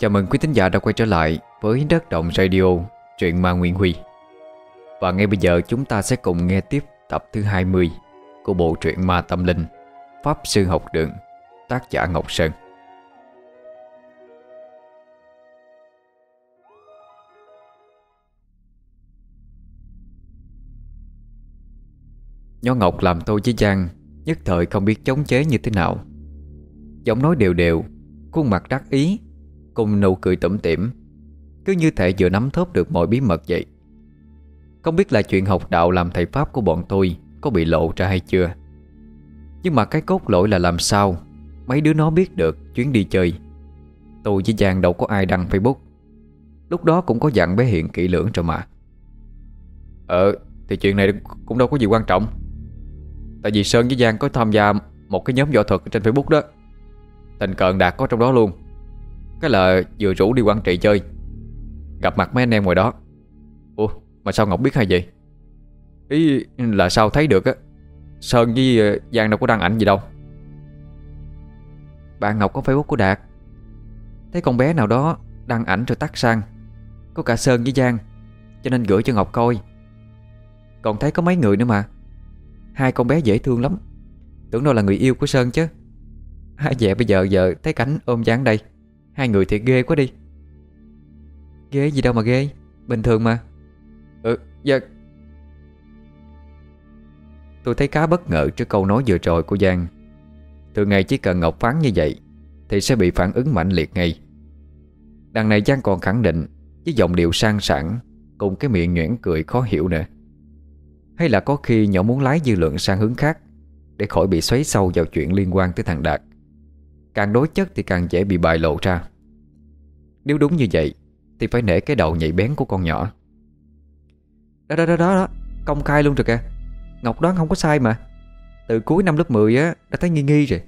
Chào mừng quý thính giả đã quay trở lại với Đất Động Radio, truyện ma Nguyễn Huy. Và ngay bây giờ chúng ta sẽ cùng nghe tiếp tập thứ 20 của bộ truyện ma tâm linh Pháp Sư Học Đường, tác giả Ngọc Sơn. Nho Ngọc làm tôi với Giang Nhất thời không biết chống chế như thế nào. Giọng nói đều đều Khuôn mặt đắc ý Cùng nụ cười tủm tỉm. Cứ như thể vừa nắm thớp được mọi bí mật vậy. Không biết là chuyện học đạo làm thầy Pháp của bọn tôi Có bị lộ ra hay chưa. Nhưng mà cái cốt lỗi là làm sao, Mấy đứa nó biết được chuyến đi chơi. Tôi với Giang đâu có ai đăng Facebook. Lúc đó cũng có dặn bé Hiện kỹ lưỡng rồi mà. Ờ Thì chuyện này cũng đâu có gì quan trọng. Tại vì Sơn với Giang có tham gia Một cái nhóm võ thuật trên Facebook đó. Tình cờ Đạt có trong đó luôn. Cái là vừa rủ đi quan trị chơi. Gặp mặt mấy anh em ngoài đó. Ủa, mà sao Ngọc biết hay vậy? Ý là sao thấy được á? Sơn với ờ, Giang đâu có đăng ảnh gì đâu. Bạn Ngọc có Facebook của Đạt. Thấy con bé nào đó đăng ảnh rồi tắt sang. Có cả Sơn với Giang, Cho nên gửi cho Ngọc coi. Còn thấy có mấy người nữa mà. Hai con bé dễ thương lắm. Tưởng đâu là người yêu của Sơn chứ. Hai dẹ bây giờ giờ thấy cảnh ôm dáng đây. Hai người thiệt ghê quá đi. Ghê gì đâu mà ghê, Bình thường mà. Ừ dạ. Tôi thấy cá bất ngờ trước câu nói vừa rồi của Giang. Thường ngày chỉ cần Ngọc phán như vậy, Thì sẽ bị phản ứng mạnh liệt ngay. Đằng này Giang còn khẳng định, Với giọng điệu sang sảng, Cùng cái miệng nhuyễn cười khó hiểu nữa. Hay là có khi nhỏ muốn lái dư luận sang hướng khác, Để khỏi bị xoáy sâu vào chuyện liên quan tới thằng Đạt. Càng đối chất thì càng dễ bị bại lộ ra. Nếu đúng như vậy Thì phải nể cái đầu nhạy bén của con nhỏ. Đó đó đó đó, đó. Công khai luôn rồi kìa. Ngọc đoán không có sai mà. Từ cuối năm lớp 10 á đã thấy nghi nghi rồi.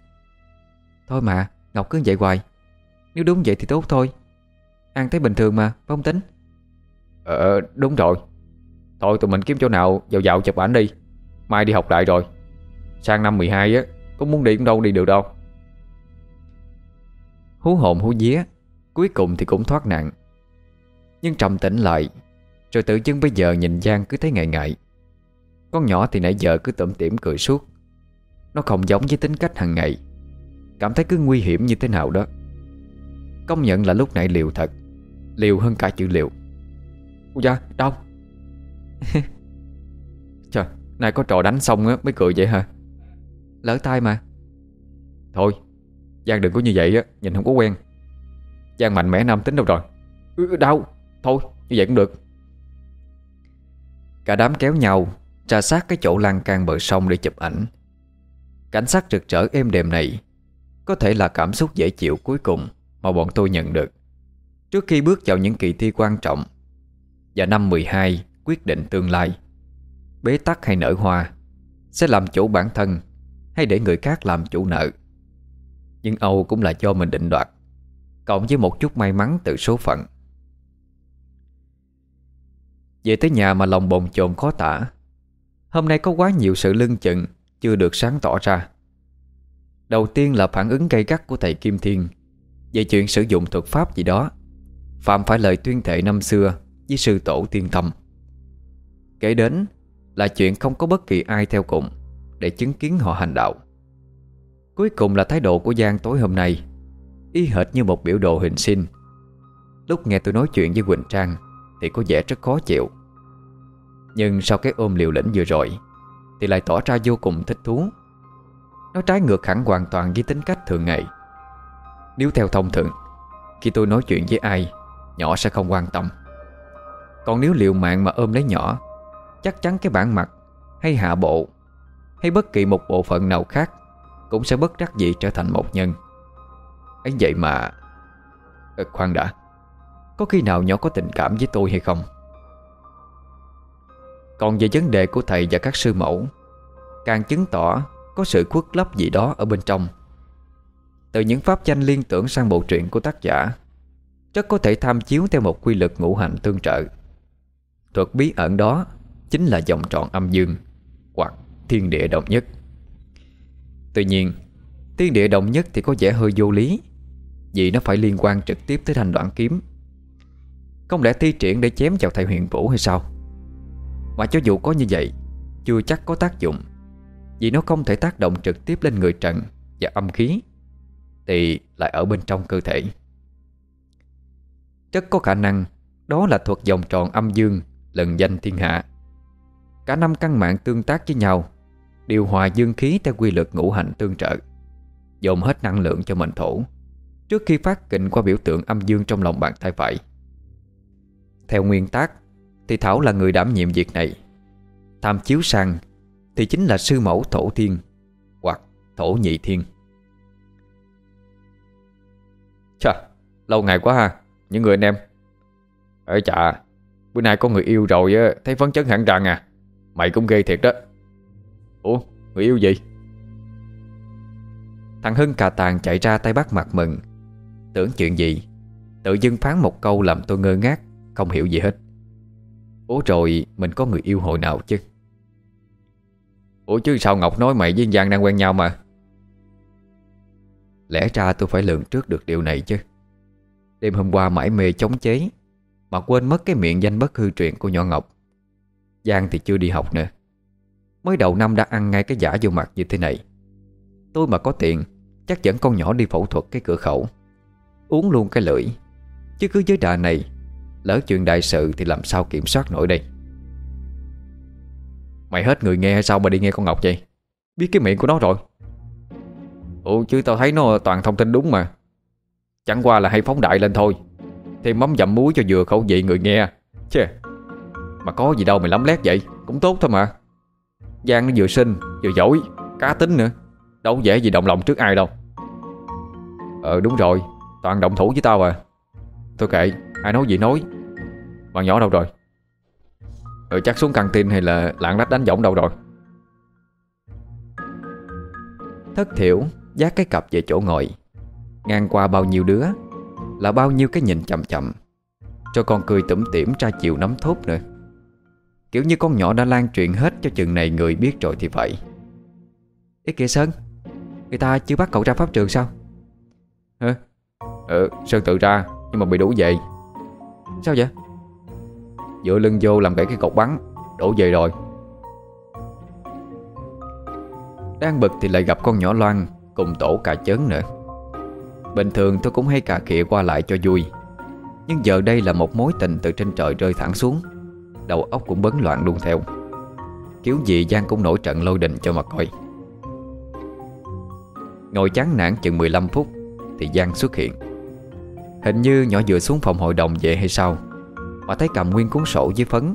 Thôi mà Ngọc cứ vậy hoài. Nếu đúng vậy thì tốt thôi. Ăn thấy bình thường mà phải không tính? Ờ đúng rồi. Thôi tụi mình kiếm chỗ nào dạo dạo chụp ảnh đi. Mai đi học lại rồi. Sang năm 12 á cũng muốn đi cũng đâu đi được đâu. Hú hồn hú vía Cuối cùng thì cũng thoát nạn. Nhưng trầm tĩnh lại Rồi tự dưng bây giờ nhìn Giang cứ thấy ngại ngại. Con nhỏ thì nãy giờ cứ tủm tỉm cười suốt. Nó không giống với tính cách hàng ngày Cảm thấy cứ nguy hiểm như thế nào đó. Công nhận là lúc nãy liều thật Liều hơn cả chữ liều Ủa da, đau. Trời, nay có trò đánh xong á mới cười vậy hả? Lỡ tay mà. Thôi Giang đừng có như vậy á Nhìn không có quen. Giang mạnh mẽ nam tính đâu rồi? Ừ, ừ Đau. Thôi như vậy cũng được. Cả đám kéo nhau tra sát cái chỗ lan can bờ sông để chụp ảnh. Cảnh sắc rực rỡ êm đềm này Có thể là cảm xúc dễ chịu cuối cùng Mà bọn tôi nhận được. Trước khi bước vào những kỳ thi quan trọng Và năm 12 quyết định tương lai Bế tắc hay nở hoa Sẽ làm chủ bản thân Hay để người khác làm chủ nợ. Nhưng Âu cũng là do mình định đoạt. Cộng với một chút may mắn từ số phận. Về tới nhà mà lòng bồn chồn khó tả. Hôm nay có quá nhiều sự lưng chừng, Chưa được sáng tỏ ra. Đầu tiên là phản ứng gay gắt của thầy Kim Thiên Về chuyện sử dụng thuật pháp gì đó, Phạm phải lời tuyên thệ năm xưa Với sư tổ tiên tâm Kể đến là chuyện không có bất kỳ ai theo cùng Để chứng kiến họ hành đạo. Cuối cùng là thái độ của Giang tối hôm nay. Y hệt như một biểu đồ hình sinh. Lúc nghe tôi nói chuyện với Quỳnh Trang Thì có vẻ rất khó chịu. Nhưng sau cái ôm liều lĩnh vừa rồi Thì lại tỏ ra vô cùng thích thú. Nó trái ngược hẳn hoàn toàn với tính cách thường ngày. Nếu theo thông thường, Khi tôi nói chuyện với ai, Nhỏ sẽ không quan tâm. Còn nếu liều mạng mà ôm lấy nhỏ, Chắc chắn cái bản mặt Hay hạ bộ Hay bất kỳ một bộ phận nào khác cũng sẽ bất đắc dĩ trở thành một nhân. Ấy vậy mà à, Khoan đã. Có khi nào nhỏ có tình cảm với tôi hay không? Còn về vấn đề của thầy và các sư mẫu Càng chứng tỏ Có sự khuất lấp gì đó ở bên trong. Từ những pháp danh liên tưởng sang bộ truyện của tác giả Rất có thể tham chiếu theo một quy luật ngũ hành tương trợ. Thuật bí ẩn đó Chính là dòng tròn âm dương Hoặc thiên địa đồng nhất. Tuy nhiên Thiên địa động nhất thì có vẻ hơi vô lý, Vì nó phải liên quan trực tiếp tới thanh đoạn kiếm. Không lẽ thi triển để chém vào thầy huyền vũ hay sao? Mà cho dù có như vậy, Chưa chắc có tác dụng, Vì nó không thể tác động trực tiếp lên người trần Và âm khí, Thì lại ở bên trong cơ thể. Rất có khả năng Đó là thuật vòng tròn âm dương Lần danh thiên hạ. Cả năm căn mạng tương tác với nhau Điều hòa dương khí theo quy luật ngũ hành tương trợ Dồn hết năng lượng cho mệnh thổ Trước khi phát kình qua biểu tượng âm dương trong lòng bàn tay phải. Theo nguyên tắc Thì Thảo là người đảm nhiệm việc này. Tham chiếu sang Thì chính là sư mẫu thổ thiên Hoặc thổ nhị thiên. Chà, lâu ngày quá ha Những người anh em. Ê chà Bữa nay có người yêu rồi Thấy phấn chấn hẳn rằng à Mày cũng ghê thiệt đó. Ủa người yêu gì? Thằng Hưng cà tàn chạy ra tay bắt mặt mừng. Tưởng chuyện gì? Tự dưng phán một câu làm tôi ngơ ngác Không hiểu gì hết. Ủa rồi mình có người yêu hồi nào chứ? Ủa chứ sao Ngọc nói mày với Giang đang quen nhau mà? Lẽ ra tôi phải lường trước được điều này chứ. Đêm hôm qua mãi mê chống chế Mà quên mất cái miệng danh bất hư truyền của nhỏ Ngọc. Giang thì chưa đi học nữa Mới đầu năm đã ăn ngay cái giả vô mặt như thế này. Tôi mà có tiền, Chắc dẫn con nhỏ đi phẫu thuật cái cửa khẩu. Uống luôn cái lưỡi. Chứ cứ với đà này, Lỡ chuyện đại sự thì làm sao kiểm soát nổi đây? Mày hết người nghe hay sao mà đi nghe con Ngọc vậy? Biết cái miệng của nó rồi. Ủa, chứ tao thấy nó toàn thông tin đúng mà. Chẳng qua là hay phóng đại lên thôi. Thêm mắm dặm muối cho vừa khẩu vị người nghe. Chê, Mà có gì đâu mày lắm lét vậy. Cũng tốt thôi mà. Giang nó vừa xinh, Vừa giỏi, Cá tính nữa. Đâu dễ gì động lòng trước ai đâu. Ờ đúng rồi, Toàn động thủ với tao à. Thôi kệ, Ai nói gì nói. Bạn nhỏ đâu rồi? Ờ chắc xuống căng tin hay là lạng lách đánh võng đâu rồi? Thất thiểu giác cái cặp về chỗ ngồi. Ngang qua bao nhiêu đứa Là bao nhiêu cái nhìn chậm chậm Cho con cười tủm tỉm tra chiều nắm thốt nữa. Kiểu như con nhỏ đã lan truyền hết cho chừng này người biết rồi thì vậy. Ê kìa Sơn, Người ta chưa bắt cậu ra pháp trường sao? Hả? Ừ Sơn tự ra, Nhưng mà bị đủ về. Sao vậy? Dựa lưng vô làm gãy cái cột bắn, Đổ về rồi. Đang bực thì lại gặp con nhỏ Loan Cùng tổ cà chớn nữa. Bình thường tôi cũng hay cà khịa qua lại cho vui, Nhưng giờ đây là một mối tình từ trên trời rơi thẳng xuống. Đầu óc cũng bấn loạn luôn theo. Kiểu gì Giang cũng nổi trận lôi đình cho mà coi. Ngồi chán nản chừng 15 phút Thì Giang xuất hiện. Hình như nhỏ vừa xuống phòng hội đồng về hay sao? Mà thấy cầm nguyên cuốn sổ với phấn,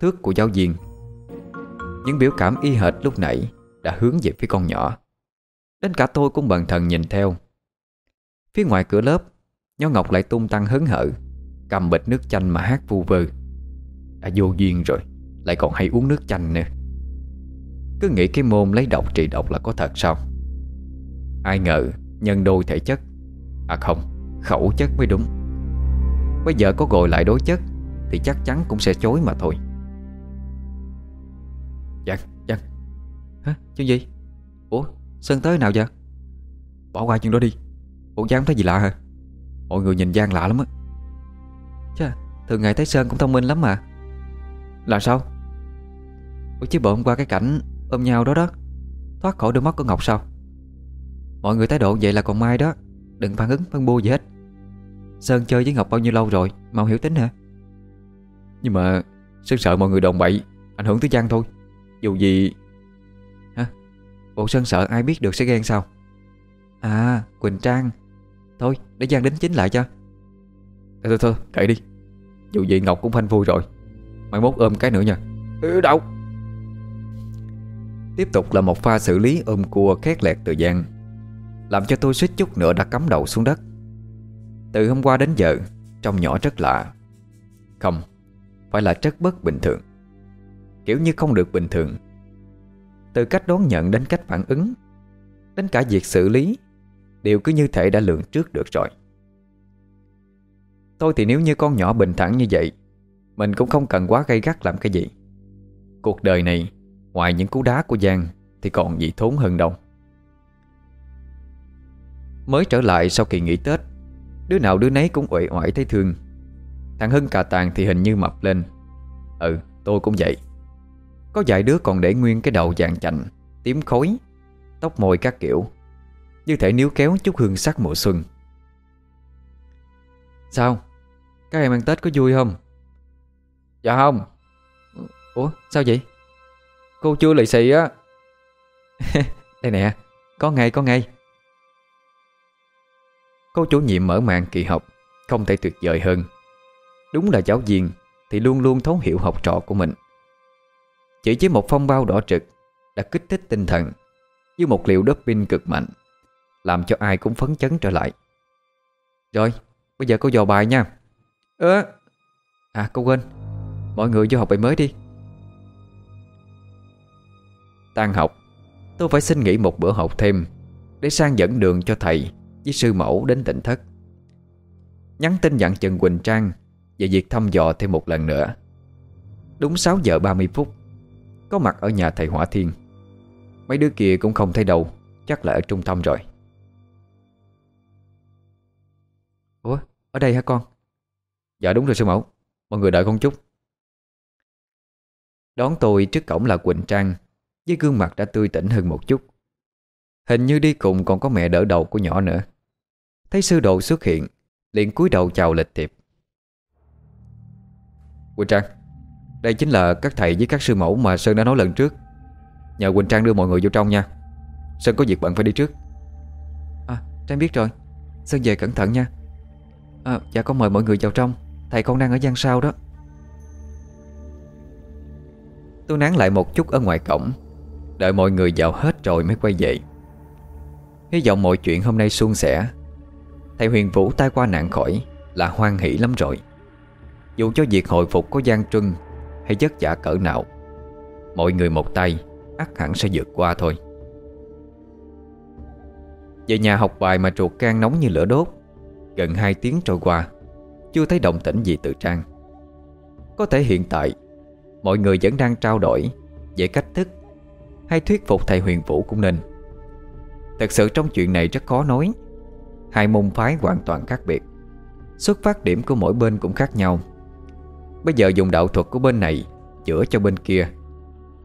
Thước của giáo viên. Những biểu cảm y hệt lúc nãy Đã hướng về phía con nhỏ. Đến cả tôi cũng bần thần nhìn theo. Phía ngoài cửa lớp Nho Ngọc lại tung tăng hớn hở, Cầm bịch nước chanh mà hát vu vơ. Đã vô duyên rồi Lại còn hay uống nước chanh nữa. Cứ nghĩ cái môn lấy độc trị độc là có thật sao? Ai ngờ nhân đôi thể chất. À không Khẩu chất mới đúng. Bây giờ có gọi lại đối chất Thì chắc chắn cũng sẽ chối mà thôi. Dạ, dạ. Hả, chuyện gì? Ủa, Sơn tới nào vậy? Bỏ qua chuyện đó đi. Ủa Giang thấy gì lạ hả? Mọi người nhìn Giang lạ lắm á. Chà, thường ngày thấy Sơn cũng thông minh lắm mà. Là sao? Ủa chứ bộ hôm qua cái cảnh ôm nhau đó đó Thoát khỏi đôi mắt của Ngọc sao? Mọi người thái độ vậy là còn mai đó Đừng phản ứng phân bua gì hết. Sơn chơi với Ngọc bao nhiêu lâu rồi Mau hiểu tính hả? Nhưng mà Sơn sợ mọi người đồn bậy Ảnh hưởng tới Giang thôi. Dù gì Hả? Bộ Sơn sợ ai biết được sẽ ghen sao? À Quỳnh Trang. Thôi để Giang đính chính lại cho. Thôi thôi, thôi kệ đi. Dù gì Ngọc cũng phanh vui rồi. Mai mốt ôm cái nữa nha. Ừ đâu Tiếp tục là một pha xử lý ôm cua khét lẹt từ Giang Làm cho tôi suýt chút nữa đã cắm đầu xuống đất. Từ hôm qua đến giờ Trông nhỏ rất lạ. Không Phải là rất bất bình thường. Kiểu như không được bình thường. Từ cách đón nhận đến cách phản ứng Đến cả việc xử lý Đều cứ như thể đã lường trước được rồi. Tôi thì nếu như con nhỏ bình thản như vậy mình cũng không cần quá gây gắt làm cái gì. Cuộc đời này, Ngoài những cú đá của Giang, Thì còn gì thốn hơn đâu. Mới trở lại sau kỳ nghỉ Tết, Đứa nào đứa nấy cũng uể oải thấy thương. Thằng Hưng cà tàng thì hình như mập lên. Ừ tôi cũng vậy. Có vài đứa còn để nguyên cái đầu vàng chạnh, Tím khối Tóc môi các kiểu. Như thể níu kéo chút hương sắc mùa xuân. Sao? Các em ăn Tết có vui không? Dạ không. Ủa, sao vậy? Cô chưa lì xì á. Đây nè, Có ngay có ngay. Cô chủ nhiệm mở màn kỳ học Không thể tuyệt vời hơn. Đúng là giáo viên Thì luôn luôn thấu hiểu học trò của mình. Chỉ với một phong bao đỏ trực Đã kích thích tinh thần Như một liệu doping cực mạnh, Làm cho ai cũng phấn chấn trở lại. Rồi, Bây giờ cô dò bài nha. Ơ À cô quên. Mọi người vô học bài mới đi. Tan học, Tôi phải xin nghỉ một bữa học thêm Để sang dẫn đường cho thầy Với sư mẫu đến tỉnh thất. Nhắn tin dặn Trần Quỳnh Trang Về việc thăm dò thêm một lần nữa. Đúng 6 giờ 30 phút, Có mặt ở nhà thầy Hỏa Thiên. Mấy đứa kia cũng không thấy đâu, Chắc là ở trung tâm rồi. Ủa, ở đây hả con? Dạ đúng rồi sư mẫu, Mọi người đợi con chút. Đón tôi trước cổng là Quỳnh Trang Với gương mặt đã tươi tỉnh hơn một chút. Hình như đi cùng còn có mẹ đỡ đầu của nhỏ nữa. Thấy sư đồ xuất hiện liền cúi đầu chào lịch thiệp. Quỳnh Trang Đây chính là các thầy với các sư mẫu mà Sơn đã nói lần trước. Nhờ Quỳnh Trang đưa mọi người vô trong nha. Sơn có việc bận phải đi trước. À Trang biết rồi. Sơn về cẩn thận nha. À, Dạ con mời mọi người vào trong. Thầy con đang ở gian sau đó. Tôi nán lại một chút ở ngoài cổng. Đợi mọi người vào hết rồi mới quay về. Hy vọng mọi chuyện hôm nay suôn sẻ. Thầy huyền vũ tai qua nạn khỏi Là hoan hỷ lắm rồi. Dù cho việc hồi phục có gian truân Hay giấc giả cỡ nào, Mọi người một tay ắt hẳn sẽ vượt qua thôi. Về nhà học bài mà ruột can nóng như lửa đốt, Gần 2 tiếng trôi qua, Chưa thấy động tĩnh gì từ Trang. Có thể hiện tại Mọi người vẫn đang trao đổi Về cách thức Hay thuyết phục thầy huyền vũ cũng nên Thật sự trong chuyện này rất khó nói. Hai môn phái hoàn toàn khác biệt. Xuất phát điểm của mỗi bên cũng khác nhau. Bây giờ dùng đạo thuật của bên này Chữa cho bên kia.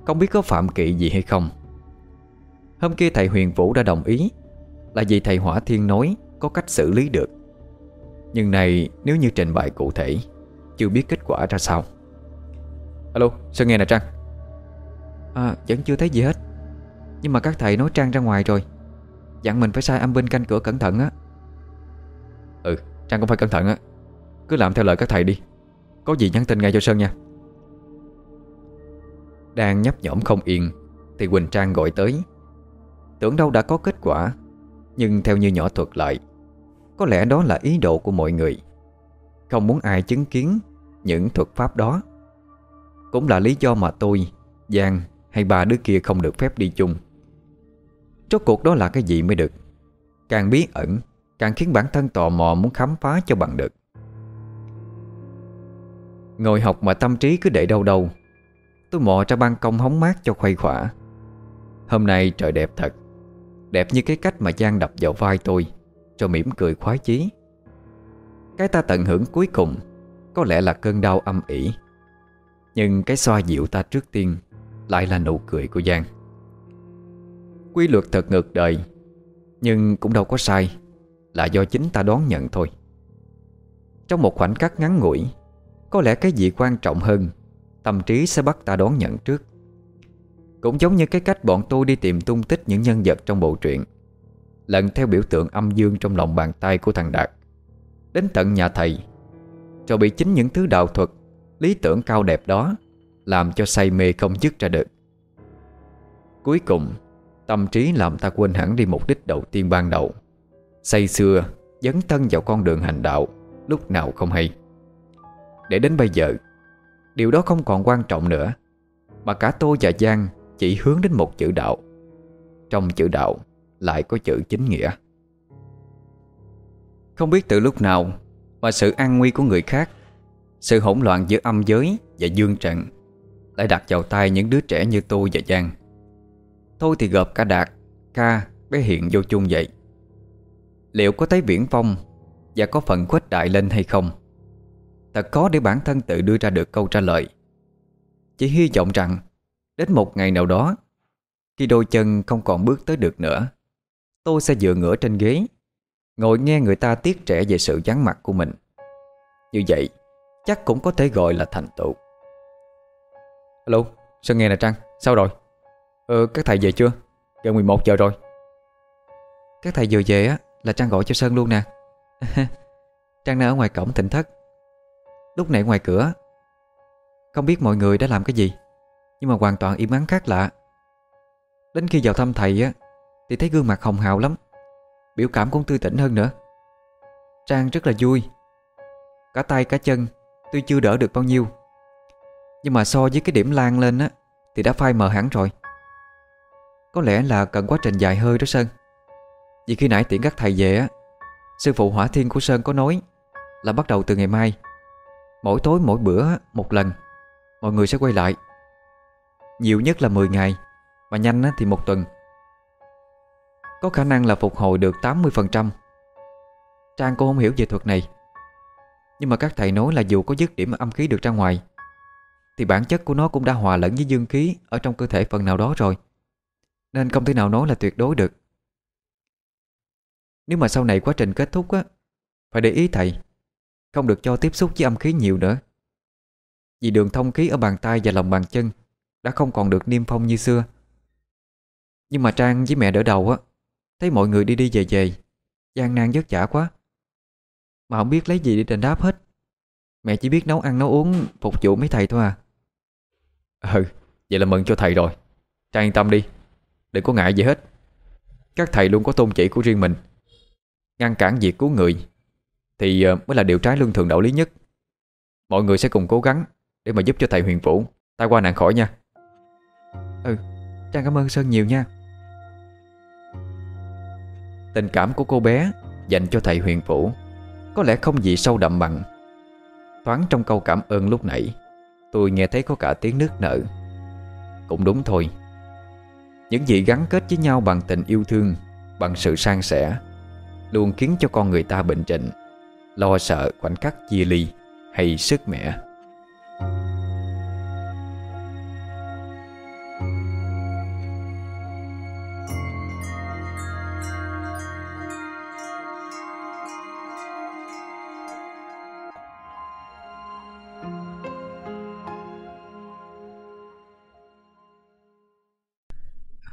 Không biết có phạm kỵ gì hay không. Hôm kia thầy huyền vũ đã đồng ý, Là vì thầy hỏa thiên nói Có cách xử lý được. Nhưng này, nếu như trình bày cụ thể, Chưa biết kết quả ra sao. Alo, sao nghe nè Trang? À, vẫn chưa thấy gì hết. Nhưng mà các thầy nói Trang ra ngoài rồi. Dặn mình phải sai âm binh canh cửa cẩn thận á. Ừ, Trang cũng phải cẩn thận á. Cứ làm theo lời các thầy đi. Có gì nhắn tin ngay cho Sơn nha. Đang nhấp nhổm không yên Thì Quỳnh Trang gọi tới. Tưởng đâu đã có kết quả Nhưng theo như nhỏ thuật lại Có lẽ đó là ý đồ của mọi người. Không muốn ai chứng kiến Những thuật pháp đó cũng là lý do mà tôi, Giang hay ba đứa kia không được phép đi chung. Rốt cuộc đó là cái gì mới được? Càng bí ẩn, Càng khiến bản thân tò mò muốn khám phá cho bằng được. Ngồi học mà tâm trí cứ để đâu đâu. Tôi mò ra ban công hóng mát cho khuây khỏa. Hôm nay trời đẹp thật. Đẹp như cái cách mà Giang đập vào vai tôi Rồi mỉm cười khoái chí. Cái ta tận hưởng cuối cùng, Có lẽ là cơn đau âm ỉ. Nhưng cái xoa dịu ta trước tiên Lại là nụ cười của Giang. Quy luật thật ngược đời, Nhưng cũng đâu có sai, Là do chính ta đón nhận thôi. Trong một khoảnh khắc ngắn ngủi, Có lẽ cái gì quan trọng hơn, Tâm trí sẽ bắt ta đón nhận trước. Cũng giống như cái cách bọn tôi đi tìm tung tích những nhân vật trong bộ truyện, Lần theo biểu tượng âm dương trong lòng bàn tay của thằng Đạt, Đến tận nhà thầy Rồi bị chính những thứ đạo thuật Lý tưởng cao đẹp đó Làm cho say mê không dứt ra được. Cuối cùng, Tâm trí làm ta quên hẳn đi mục đích đầu tiên ban đầu. Say xưa, Dấn thân vào con đường hành đạo, Lúc nào không hay. Để đến bây giờ, Điều đó không còn quan trọng nữa, Mà cả tô và Giang chỉ hướng đến một chữ đạo. Trong chữ đạo lại có chữ chính nghĩa. Không biết từ lúc nào, Mà sự an nguy của người khác sự hỗn loạn giữa âm giới và dương trận Lại đặt vào tay những đứa trẻ như tôi và Giang. Thôi thì gộp cả Đạt, Ca, bé Hiện vô chung vậy. Liệu có thấy Viễn Phong Và có phần khuếch đại lên hay không? Thật khó để bản thân tự đưa ra được câu trả lời. Chỉ hy vọng rằng Đến một ngày nào đó Khi đôi chân không còn bước tới được nữa Tôi sẽ dựa ngửa trên ghế Ngồi nghe người ta tiết trẻ về sự vắng mặt của mình. Như vậy Chắc cũng có thể gọi là thành tựu. Alo, Sơn nghe nè Trăng, sao rồi? Ờ, các thầy về chưa? Gần 11 giờ rồi. Các thầy vừa về á Là Trang gọi cho Sơn luôn nè. Trang đang ở ngoài cổng tỉnh thất. Lúc nãy ngoài cửa Không biết mọi người đã làm cái gì Nhưng mà hoàn toàn im ắng khác lạ. Đến khi vào thăm thầy á Thì thấy gương mặt hồng hào lắm Biểu cảm cũng tươi tỉnh hơn nữa. Trang rất là vui Cả tay cả chân Tuy chưa đỡ được bao nhiêu. Nhưng mà so với cái điểm lan lên á, Thì đã phai mờ hẳn rồi. Có lẽ là cần quá trình dài hơi đó Sơn. Vì khi nãy tiễn các thầy về á, Sư phụ hỏa thiên của Sơn có nói Là bắt đầu từ ngày mai. Mỗi tối, mỗi bữa, một lần, Mọi người sẽ quay lại. Nhiều nhất là 10 ngày, Mà nhanh thì một tuần. Có khả năng là phục hồi được 80% Trang cô không hiểu về thuật này. Nhưng mà các thầy nói là dù có dứt điểm âm khí được ra ngoài, Thì bản chất của nó cũng đã hòa lẫn với dương khí Ở trong cơ thể phần nào đó rồi. Nên không thể nào nói là tuyệt đối được. Nếu mà sau này quá trình kết thúc á, Phải để ý thầy, Không được cho tiếp xúc với âm khí nhiều nữa. Vì đường thông khí ở bàn tay và lòng bàn chân Đã không còn được niêm phong như xưa. Nhưng mà Trang với mẹ đỡ đầu á, Thấy mọi người đi đi về về, gian nan vất vả quá. Mà không biết lấy gì để đền đáp hết. Mẹ chỉ biết nấu ăn nấu uống Phục vụ mấy thầy thôi à. Ừ Vậy là mừng cho thầy rồi. Trang yên tâm đi Đừng có ngại gì hết. Các thầy luôn có tôn chỉ của riêng mình. Ngăn cản việc cứu người Thì ờ, mới là điều trái lương thường đạo lý nhất. Mọi người sẽ cùng cố gắng Để mà giúp cho thầy huyền vũ Tai qua nạn khỏi nha. Ừ Trang cảm ơn Sơn nhiều nha. Tình cảm của cô bé Dành cho thầy huyền vũ có lẽ không gì sâu đậm bằng. Thoáng trong câu cảm ơn lúc nãy, Tôi nghe thấy có cả tiếng nước nở. Cũng đúng thôi. Những gì gắn kết với nhau bằng tình yêu thương, Bằng sự san sẻ, Luôn khiến cho con người ta bệnh trịnh, Lo sợ khoảnh khắc chia ly Hay sức mẻ.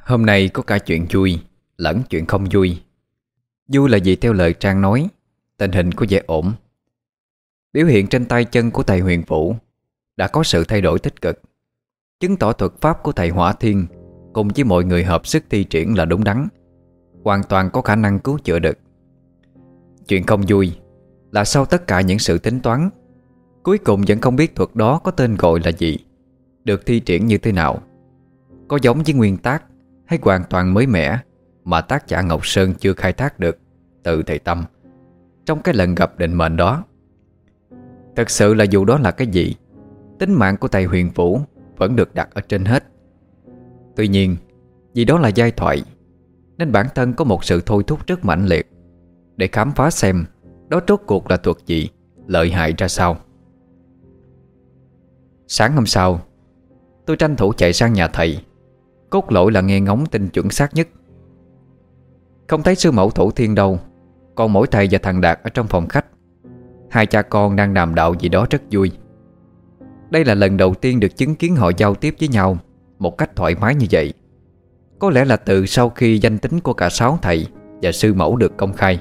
Hôm nay có cả chuyện vui Lẫn chuyện không vui. Vui là vì theo lời Trang nói, Tình hình có vẻ ổn. Biểu hiện trên tay chân của thầy huyền vũ Đã có sự thay đổi tích cực. Chứng tỏ thuật pháp của thầy Hỏa Thiên Cùng với mọi người hợp sức thi triển là đúng đắn, Hoàn toàn có khả năng cứu chữa được. Chuyện không vui Là sau tất cả những sự tính toán, Cuối cùng vẫn không biết thuật đó có tên gọi là gì, Được thi triển như thế nào. Có giống với nguyên tác hay hoàn toàn mới mẻ mà tác giả Ngọc Sơn chưa khai thác được từ thầy Tâm trong cái lần gặp định mệnh đó. Thật sự là dù đó là cái gì, tính mạng của thầy Huyền Vũ vẫn được đặt ở trên hết. Tuy nhiên, vì đó là giai thoại, nên bản thân có một sự thôi thúc rất mạnh liệt để khám phá xem đó rốt cuộc là thuật gì, lợi hại ra sao. Sáng hôm sau, tôi tranh thủ chạy sang nhà thầy Cốt lỗi là nghe ngóng tin chuẩn xác nhất. Không thấy sư mẫu thủ thiên đâu, Còn mỗi thầy và thằng Đạt ở trong phòng khách. Hai cha con đang đàm đạo gì đó rất vui. Đây là lần đầu tiên được chứng kiến họ giao tiếp với nhau Một cách thoải mái như vậy. Có lẽ là từ sau khi danh tính của cả sáu thầy Và sư mẫu được công khai.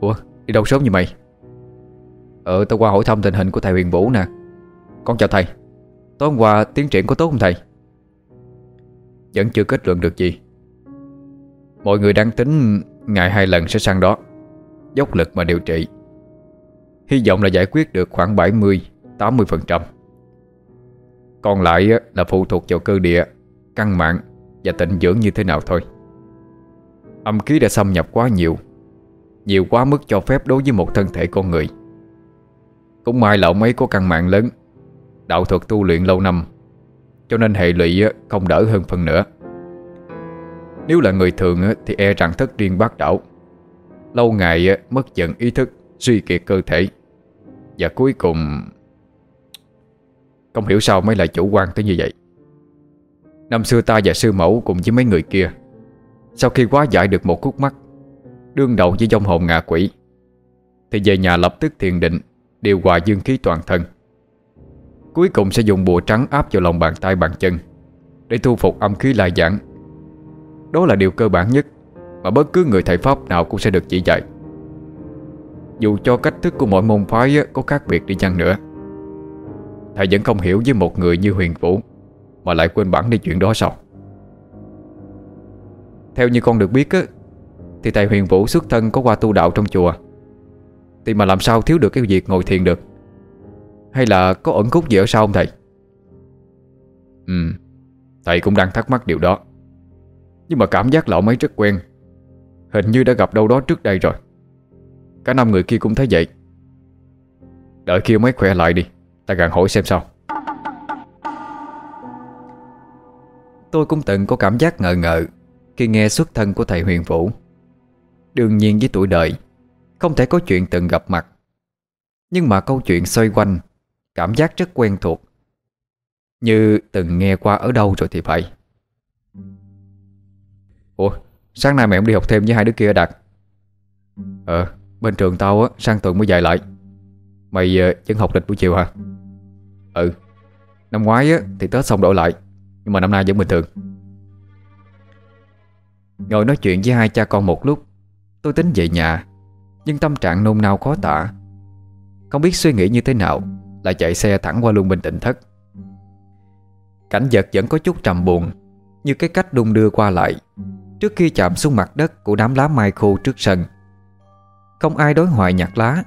Ủa, đi đâu sớm như mày? Ờ tao qua hỏi thăm tình hình của thầy Huyền Vũ nè. Con chào thầy. Tối hôm qua tiến triển có tốt không thầy? Vẫn chưa kết luận được gì. Mọi người đang tính Ngày hai lần sẽ sang đó. Dốc lực mà điều trị. Hy vọng là giải quyết được khoảng 70-80% Còn lại là phụ thuộc vào cơ địa Căng mạng Và tịnh dưỡng như thế nào thôi. Âm khí đã xâm nhập quá nhiều Nhiều quá mức cho phép đối với một thân thể con người. Cũng may là ông ấy có căn mạng lớn, Đạo thuật tu luyện lâu năm cho nên hệ lụy không đỡ hơn phần nữa. Nếu là người thường thì e rằng thất điên bác đảo. Lâu ngày mất dần ý thức, Suy kiệt cơ thể. Và cuối cùng, Không hiểu sao mới lại chủ quan tới như vậy. Năm xưa ta và sư mẫu cùng với mấy người kia, Sau khi quá giải được một khúc mắt Đương đầu với dông hồn ngạ quỷ, Thì về nhà lập tức thiền định, Điều hòa dương khí toàn thân. Cuối cùng sẽ dùng bùa trắng áp vào lòng bàn tay bàn chân Để thu phục âm khí lai giảng. Đó là điều cơ bản nhất Mà bất cứ người thầy Pháp nào cũng sẽ được chỉ dạy. Dù cho cách thức của mỗi môn phái có khác biệt đi chăng nữa, Thầy vẫn không hiểu với một người như huyền vũ Mà lại quên bản đi chuyện đó sao? Theo như con được biết Thì thầy huyền vũ xuất thân có qua tu đạo trong chùa. Thì mà làm sao thiếu được cái việc ngồi thiền được? Hay là có ẩn khúc gì ở sau không thầy? Ừ Thầy cũng đang thắc mắc điều đó. Nhưng mà cảm giác lão mấy rất quen. Hình như đã gặp đâu đó trước đây rồi. Cả năm người kia cũng thấy vậy. Đợi khi mấy khỏe lại đi, Ta gạn hỏi xem sao. Tôi cũng từng có cảm giác ngờ ngợ Khi nghe xuất thân của thầy huyền vũ. Đương nhiên với tuổi đời, Không thể có chuyện từng gặp mặt. Nhưng mà câu chuyện xoay quanh Cảm giác rất quen thuộc. Như từng nghe qua ở đâu rồi thì phải. Ủa, Sáng nay mẹ không đi học thêm với hai đứa kia Đạt? Ờ Bên trường tao á, sang tuần mới dạy lại. Mày ờ, vẫn học lịch buổi chiều hả? Ừ. Năm ngoái á, thì Tết xong đổi lại, Nhưng mà năm nay vẫn bình thường. Ngồi nói chuyện với hai cha con một lúc, Tôi tính về nhà, Nhưng tâm trạng nôn nao khó tả. Không biết suy nghĩ như thế nào lại chạy xe thẳng qua luôn bên tỉnh thất. Cảnh vật vẫn có chút trầm buồn Như cái cách đung đưa qua lại Trước khi chạm xuống mặt đất Của đám lá mai khô trước sân. Không ai đối hoài nhặt lá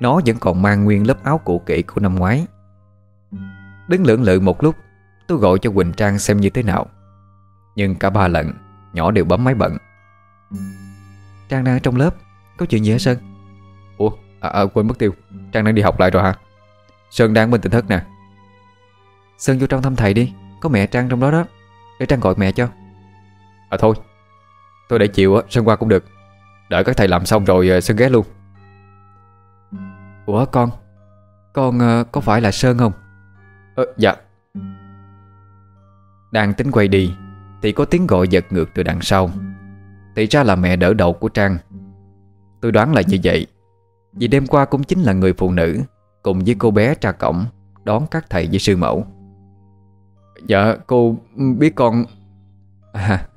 Nó vẫn còn mang nguyên lớp áo cũ kỹ của năm ngoái. Đứng lưỡng lự một lúc Tôi gọi cho Quỳnh Trang xem như thế nào. Nhưng cả ba lần Nhỏ đều bấm máy bận. Trang đang ở trong lớp Có chuyện gì hả Sơn? Ủa à, à, quên mất tiêu Trang đang đi học lại rồi hả? Sơn đang bên tỉnh thất nè. Sơn vô trong thăm thầy đi, Có mẹ Trang trong đó đó. Để Trang gọi mẹ cho. À thôi. Tôi để chịu á, Sơn qua cũng được. Đợi các thầy làm xong rồi ờ, Sơn ghé luôn. Ủa, con Con ờ, có phải là Sơn không? Ờ dạ. Đang tính quay đi, Thì có tiếng gọi giật ngược từ đằng sau. Thì ra là mẹ đỡ đầu của Trang. Tôi đoán là như vậy. Vì đêm qua cũng chính là người phụ nữ. Cùng với cô bé ra cổng Đón các thầy với sư mẫu. Dạ cô biết con. À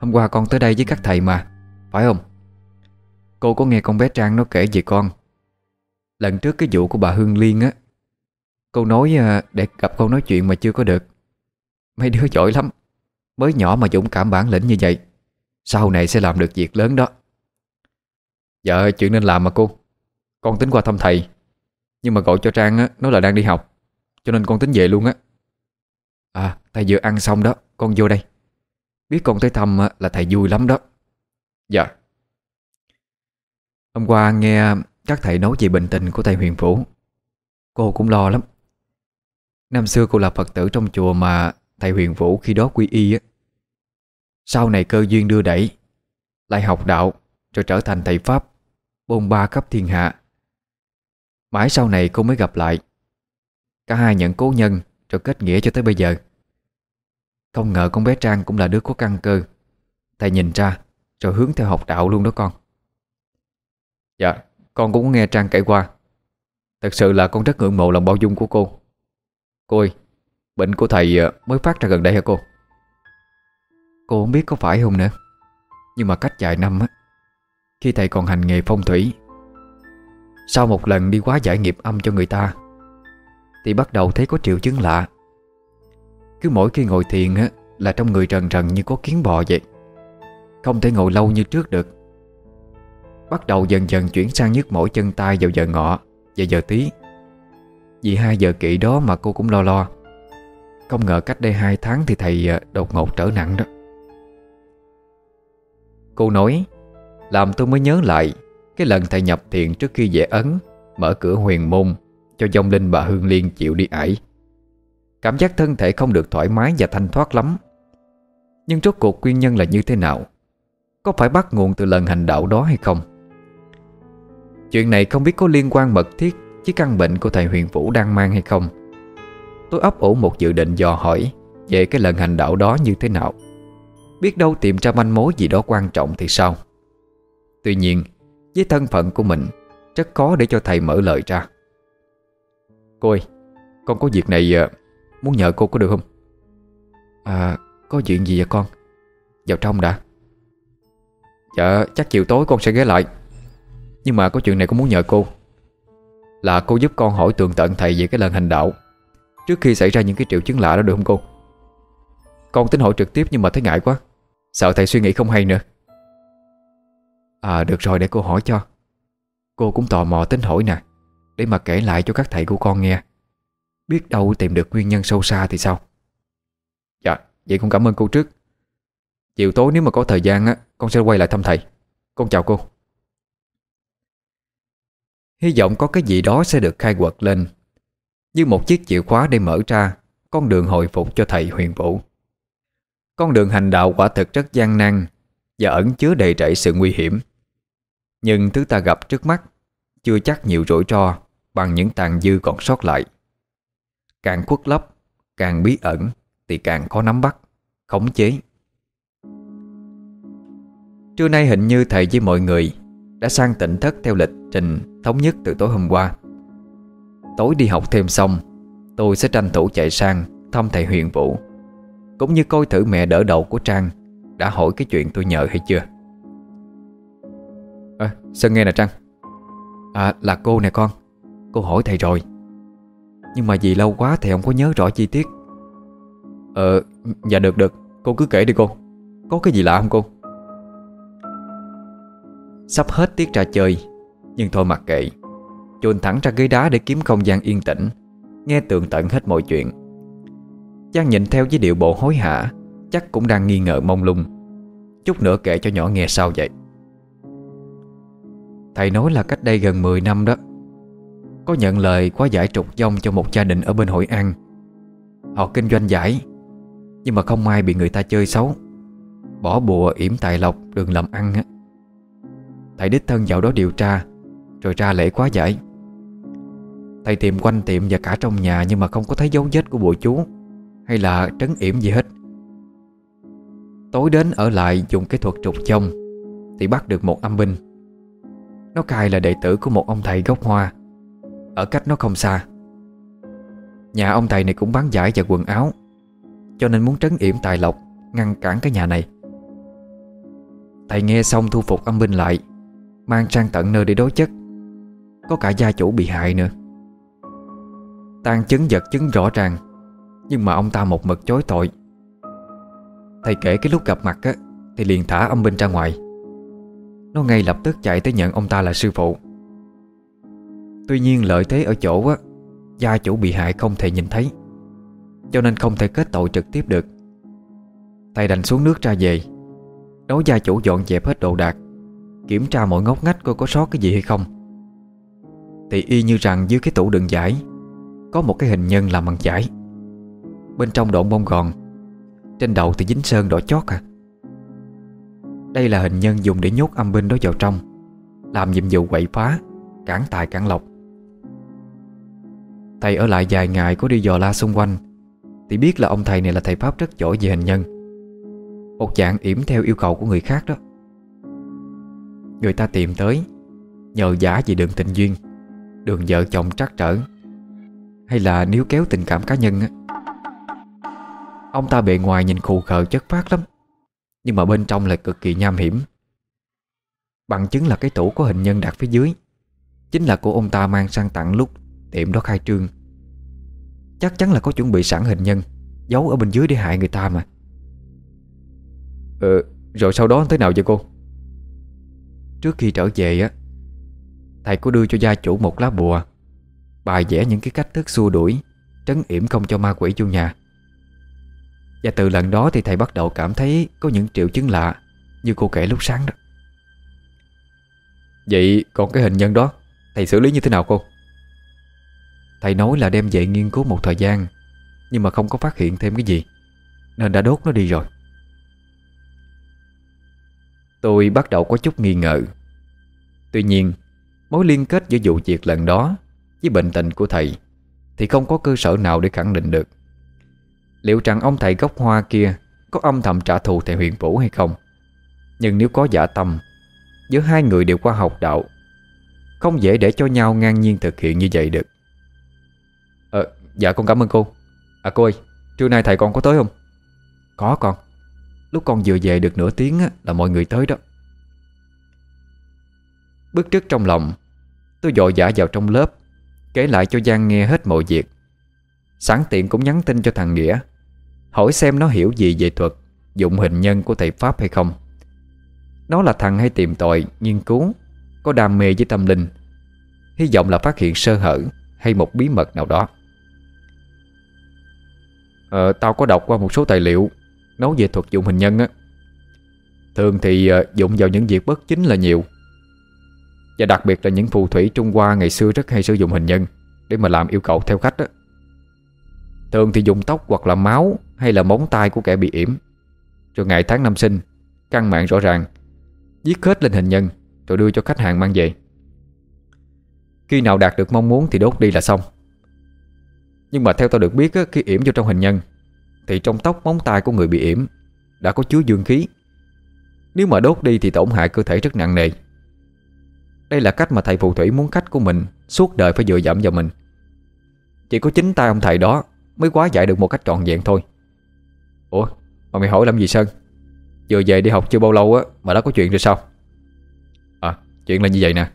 Hôm qua con tới đây với các thầy mà, Phải không? Cô có nghe con bé Trang nó kể về con. Lần trước cái vụ của bà Hương Liên á, Cô nói à, để gặp con nói chuyện mà chưa có được. Mấy đứa giỏi lắm, Mới nhỏ mà dũng cảm bản lĩnh như vậy, Sau này sẽ làm được việc lớn đó. Dạ chuyện nên làm mà cô. Con tính qua thăm thầy. Nhưng mà gọi cho Trang á, nói là đang đi học. Cho nên con tính về luôn á. À thầy vừa ăn xong đó Con vô đây. Biết con tới thăm là thầy vui lắm đó. Dạ. Hôm qua nghe các thầy nói về bệnh tình của thầy huyền phủ. Cô cũng lo lắm. Năm xưa cô là Phật tử trong chùa mà thầy huyền vũ khi đó quy y á. Sau này cơ duyên đưa đẩy Lại học đạo Rồi trở thành thầy Pháp Bôn ba khắp thiên hạ. Mãi sau này cô mới gặp lại. Cả hai nhận cố nhân Rồi kết nghĩa cho tới bây giờ. Không ngờ con bé Trang cũng là đứa có căn cơ. Thầy nhìn ra, Rồi hướng theo học đạo luôn đó con. Dạ Con cũng có nghe Trang kể qua. Thật sự là con rất ngưỡng mộ lòng bao dung của cô. Cô ơi, Bệnh của thầy ờ, mới phát ra gần đây hả cô? Cô không biết có phải không nữa. Nhưng mà cách vài năm á, Khi thầy còn hành nghề phong thủy sau một lần đi quá giải nghiệp âm cho người ta, Thì bắt đầu thấy có triệu chứng lạ. Cứ mỗi khi ngồi thiền á, Là trong người trần trần như có kiến bò vậy. Không thể ngồi lâu như trước được. Bắt đầu dần dần chuyển sang nhức mỗi chân tay vào giờ ngọ Và giờ tí. Vì hai giờ kỵ đó mà cô cũng lo lo. Không ngờ cách đây hai tháng Thì thầy à, đột ngột trở nặng đó. Cô nói, Làm tôi mới nhớ lại cái lần thầy nhập thiện trước khi vẽ ấn, Mở cửa huyền môn, Cho dòng linh bà Hương Liên chịu đi ải. Cảm giác thân thể không được thoải mái Và thanh thoát lắm. Nhưng rốt cuộc nguyên nhân là như thế nào? Có phải bắt nguồn từ lần hành đạo đó hay không? Chuyện này không biết có liên quan mật thiết Với căn bệnh của thầy huyền vũ đang mang hay không. Tôi ấp ủ một dự định dò hỏi Về cái lần hành đạo đó như thế nào. Biết đâu tìm ra manh mối gì đó quan trọng thì sao? Tuy nhiên với thân phận của mình Rất khó để cho thầy mở lời ra. Cô ơi, Con có việc này ờ, Muốn nhờ cô có được không? À có chuyện gì vậy con? Vào trong đã. Dạ chắc chiều tối con sẽ ghé lại. Nhưng mà có chuyện này con muốn nhờ cô. Là cô giúp con hỏi tường tận thầy về cái lần hành đạo, Trước khi xảy ra những cái triệu chứng lạ đó được không cô? Con tính hỏi trực tiếp nhưng mà thấy ngại quá. Sợ thầy suy nghĩ không hay nữa. À được rồi, để cô hỏi cho. Cô cũng tò mò tính hỏi nè, Để mà kể lại cho các thầy của con nghe. Biết đâu tìm được nguyên nhân sâu xa thì sao? Dạ Vậy con cảm ơn cô trước. Chiều tối nếu mà có thời gian á, Con sẽ quay lại thăm thầy. Con chào cô. Hy vọng có cái gì đó sẽ được khai quật lên. Như một chiếc chìa khóa để mở ra, Con đường hồi phục cho thầy huyền vũ. Con đường hành đạo quả thực rất gian nan và ẩn chứa đầy rẫy sự nguy hiểm. Nhưng thứ ta gặp trước mắt Chưa chắc nhiều rủi ro Bằng những tàn dư còn sót lại. Càng khuất lấp, Càng bí ẩn Thì càng khó nắm bắt, Khống chế. Trưa nay hình như thầy với mọi người Đã sang tỉnh thất theo lịch trình Thống nhất từ tối hôm qua. Tối đi học thêm xong, Tôi sẽ tranh thủ chạy sang Thăm thầy huyền vũ, Cũng như coi thử mẹ đỡ đầu của Trang đã hỏi cái chuyện tôi nhờ hay chưa? À Sơn nghe nè Trang À là cô nè con. Cô hỏi thầy rồi. Nhưng mà vì lâu quá thầy không có nhớ rõ chi tiết. Ờ Dạ được được. Cô cứ kể đi cô. Có cái gì lạ không cô? Sắp hết tiết ra chơi, Nhưng thôi mặc kệ. Chôn thẳng ra ghế đá để kiếm không gian yên tĩnh, Nghe tường tận hết mọi chuyện. Giang nhìn theo với điệu bộ hối hả Chắc cũng đang nghi ngờ mông lung. Chút nữa kể cho nhỏ nghe sao vậy. Thầy nói là cách đây gần 10 năm đó, Có nhận lời quá giải trục dông cho một gia đình ở bên Hội An. Họ kinh doanh giải, Nhưng mà không may bị người ta chơi xấu, Bỏ bùa yểm tài lộc đừng làm ăn á. Thầy đích thân vào đó điều tra, Rồi ra lễ quá giải. Thầy tìm quanh tiệm và cả trong nhà Nhưng mà không có thấy dấu vết của bùa chú Hay là trấn yểm gì hết. Tối đến ở lại dùng cái thuật trục chông, Thì bắt được một âm binh. Nó cài là đệ tử của một ông thầy gốc hoa. Ở cách nó không xa. Nhà ông thầy này cũng bán giải và quần áo, Cho nên muốn trấn yểm tài lộc, Ngăn cản cái nhà này. Thầy nghe xong thu phục âm binh lại, Mang sang tận nơi để đối chất. Có cả gia chủ bị hại nữa. Tàn chứng vật chứng rõ ràng, Nhưng mà ông ta một mực chối tội. Thầy kể cái lúc gặp mặt á, Thì liền thả âm binh ra ngoài. Nó ngay lập tức chạy tới nhận ông ta là sư phụ. Tuy nhiên lợi thế ở chỗ á, Gia chủ bị hại không thể nhìn thấy, Cho nên không thể kết tội trực tiếp được. Thầy đành xuống nước ra về Nói gia chủ dọn dẹp hết đồ đạc, Kiểm tra mọi ngóc ngách coi có sót cái gì hay không. Thì y như rằng dưới cái tủ đựng giải, Có một cái hình nhân làm bằng giải Bên trong độn bông gòn trên đầu thì dính sơn đỏ chót à. Đây là hình nhân dùng để nhốt âm binh đó vào trong, Làm nhiệm vụ quậy phá, Cản tài cản lộc. Thầy ở lại vài ngày có đi dò la xung quanh, Thì biết là ông thầy này là thầy Pháp rất giỏi về hình nhân, Một dạng yểm theo yêu cầu của người khác đó. Người ta tìm tới, Nhờ giả vì đường tình duyên, Đường vợ chồng trắc trở, Hay là nếu kéo tình cảm cá nhân á. Ông ta bề ngoài nhìn khù khờ chất phát lắm Nhưng mà bên trong lại cực kỳ nham hiểm. Bằng chứng là cái tủ có hình nhân đặt phía dưới Chính là của ông ta mang sang tặng lúc Tiệm đó khai trương. Chắc chắn là có chuẩn bị sẵn hình nhân Giấu ở bên dưới để hại người ta mà. Ờ, Rồi sau đó thế nào vậy cô? Trước khi trở về á Thầy có đưa cho gia chủ một lá bùa Bài vẽ những cái cách thức xua đuổi Trấn yểm không cho ma quỷ vô nhà. Và từ lần đó thì thầy bắt đầu cảm thấy Có những triệu chứng lạ, Như cô kể lúc sáng đó. Vậy còn cái hình nhân đó, Thầy xử lý như thế nào cô? Thầy nói là đem về nghiên cứu một thời gian, Nhưng mà không có phát hiện thêm cái gì, Nên đã đốt nó đi rồi. Tôi bắt đầu có chút nghi ngờ. Tuy nhiên, Mối liên kết giữa vụ việc lần đó Với bệnh tình của thầy Thì không có cơ sở nào để khẳng định được. Liệu rằng ông thầy gốc hoa kia Có âm thầm trả thù thầy huyền vũ hay không? Nhưng nếu có giả tâm Giữa hai người đều qua học đạo Không dễ để cho nhau ngang nhiên thực hiện như vậy được. Ờ, dạ con cảm ơn cô. À cô ơi, trưa nay thầy con có tới không? Có con. Lúc con vừa về được nửa tiếng là mọi người tới đó. Bước trước trong lòng Tôi dội dã vào trong lớp Kể lại cho Giang nghe hết mọi việc. Sẵn tiện cũng nhắn tin cho thằng Nghĩa Hỏi xem nó hiểu gì về thuật Dụng hình nhân của thầy Pháp hay không. Nó là thằng hay tìm tòi Nghiên cứu Có đam mê với tâm linh Hy vọng là phát hiện sơ hở Hay một bí mật nào đó. Ờ, tao có đọc qua một số tài liệu Nói về thuật dụng hình nhân á. Thường thì uh, dụng vào những việc bất chính là nhiều. Và đặc biệt là những phù thủy Trung Hoa ngày xưa rất hay sử dụng hình nhân Để mà làm yêu cầu theo khách á. Thường thì dùng tóc hoặc là máu Hay là móng tay của kẻ bị yểm. Rồi ngày tháng năm sinh, Căn mạng rõ ràng Viết hết lên hình nhân, Rồi đưa cho khách hàng mang về. Khi nào đạt được mong muốn thì đốt đi là xong. Nhưng mà theo tôi được biết Khi yểm vô trong hình nhân, Thì trong tóc, móng tay của người bị yểm Đã có chứa dương khí. Nếu mà đốt đi thì tổn hại cơ thể rất nặng nề. Đây là cách mà thầy phù thủy muốn khách của mình Suốt đời phải dựa dẫm vào mình. Chỉ có chính tay ông thầy đó Mới quá giải được một cách trọn vẹn thôi. Ủa, mà mày hỏi làm gì Sơn? Vừa về đi học chưa bao lâu á, Mà đã có chuyện rồi sao? À chuyện là như vậy nè.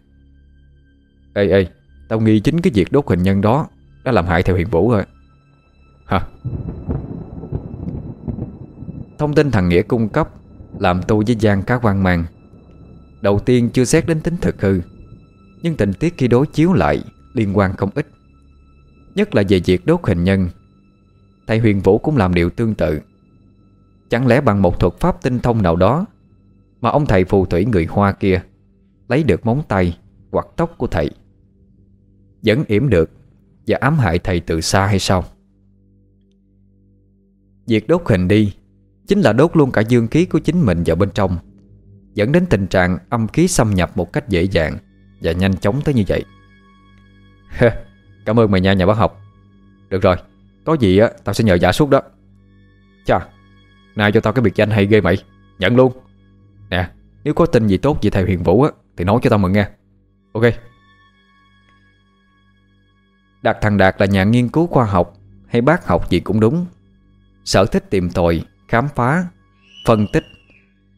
Ê ê, Tao nghi chính cái việc đốt hình nhân đó Đã làm hại theo hiện vũ rồi. Hả? Thông tin thằng Nghĩa cung cấp Làm tôi với Giang cá quan mang. Đầu tiên chưa xét đến tính thực hư, Nhưng tình tiết khi đối chiếu lại Liên quan không ít. Nhất là về việc đốt hình nhân Thầy huyền vũ cũng làm điều tương tự. Chẳng lẽ bằng một thuật pháp tinh thông nào đó Mà ông thầy phù thủy người Hoa kia Lấy được móng tay hoặc tóc của thầy, Vẫn yểm được Và ám hại thầy từ xa hay sao? Việc đốt hình đi Chính là đốt luôn cả dương khí của chính mình vào bên trong, Dẫn đến tình trạng âm khí xâm nhập một cách dễ dàng Và nhanh chóng tới như vậy. Cảm ơn mày nha, nhà bác học. Được rồi. Có gì á tao sẽ nhờ giả suốt đó. Chà Nay cho tao cái biệt danh hay ghê mày. Nhận luôn. Nè nếu có tin gì tốt về thầy huyền vũ á Thì nói cho tao mừng nghe. Ok. Đạt thằng Đạt là nhà nghiên cứu khoa học Hay bác học gì cũng đúng. Sở thích tìm tòi khám phá, phân tích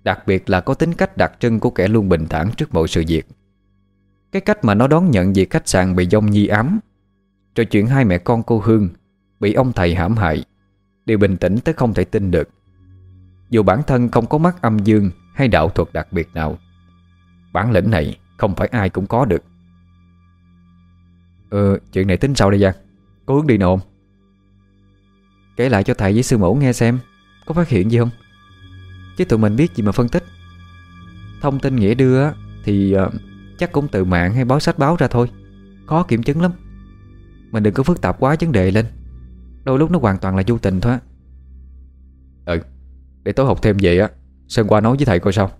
Đặc biệt là có tính cách đặc trưng của kẻ luôn bình thản trước mọi sự việc. Cái cách mà nó đón nhận việc khách sạn bị dông nhi ám Rồi chuyện hai mẹ con cô Hương Bị ông thầy hãm hại Đều bình tĩnh tới không thể tin được. Dù bản thân không có mắt âm dương Hay đạo thuật đặc biệt nào Bản lĩnh này không phải ai cũng có được. Ờ chuyện này tính sao đây Giang? Có hướng đi nào không? Kể lại cho thầy với sư mẫu nghe xem có phát hiện gì không? Chứ tụi mình biết gì mà phân tích. Thông tin Nghĩa đưa Thì uh, chắc cũng từ mạng hay báo sách báo ra thôi. Khó kiểm chứng lắm. Mình đừng có phức tạp quá vấn đề lên. Đôi lúc nó hoàn toàn là vô tình thôi Ừ Để tối học thêm về á, Sơn qua nói với thầy coi sao.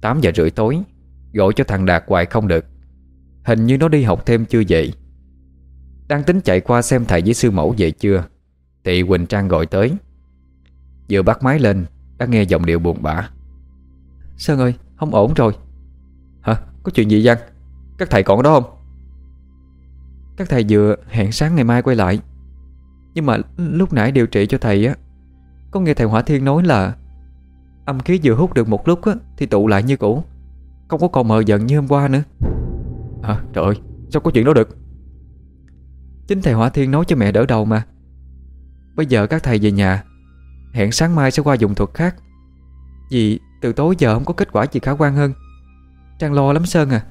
8 giờ rưỡi tối, Gọi cho thằng Đạt hoài không được. Hình như nó đi học thêm chưa vậy? Đang tính chạy qua xem thầy với sư mẫu về chưa? Thì Quỳnh Trang gọi tới. Vừa bắt máy lên, Đã nghe giọng điệu buồn bã. Sơn ơi, không ổn rồi. Hả? Có chuyện gì Giang? Các thầy còn ở đó không? Các thầy vừa hẹn sáng ngày mai quay lại. Nhưng mà lúc nãy điều trị cho thầy á, Có nghe thầy Hỏa Thiên nói là Âm khí vừa hút được một lúc á, Thì tụ lại như cũ. Không có còn mờ dần như hôm qua nữa. Hả trời ơi, sao có chuyện đó được? Chính thầy Hỏa Thiên nói cho mẹ đỡ đầu mà. Bây giờ các thầy về nhà, Hẹn sáng mai sẽ qua dùng thuật khác. Vì từ tối giờ không có kết quả gì khả quan hơn. Trang lo lắm Sơn à.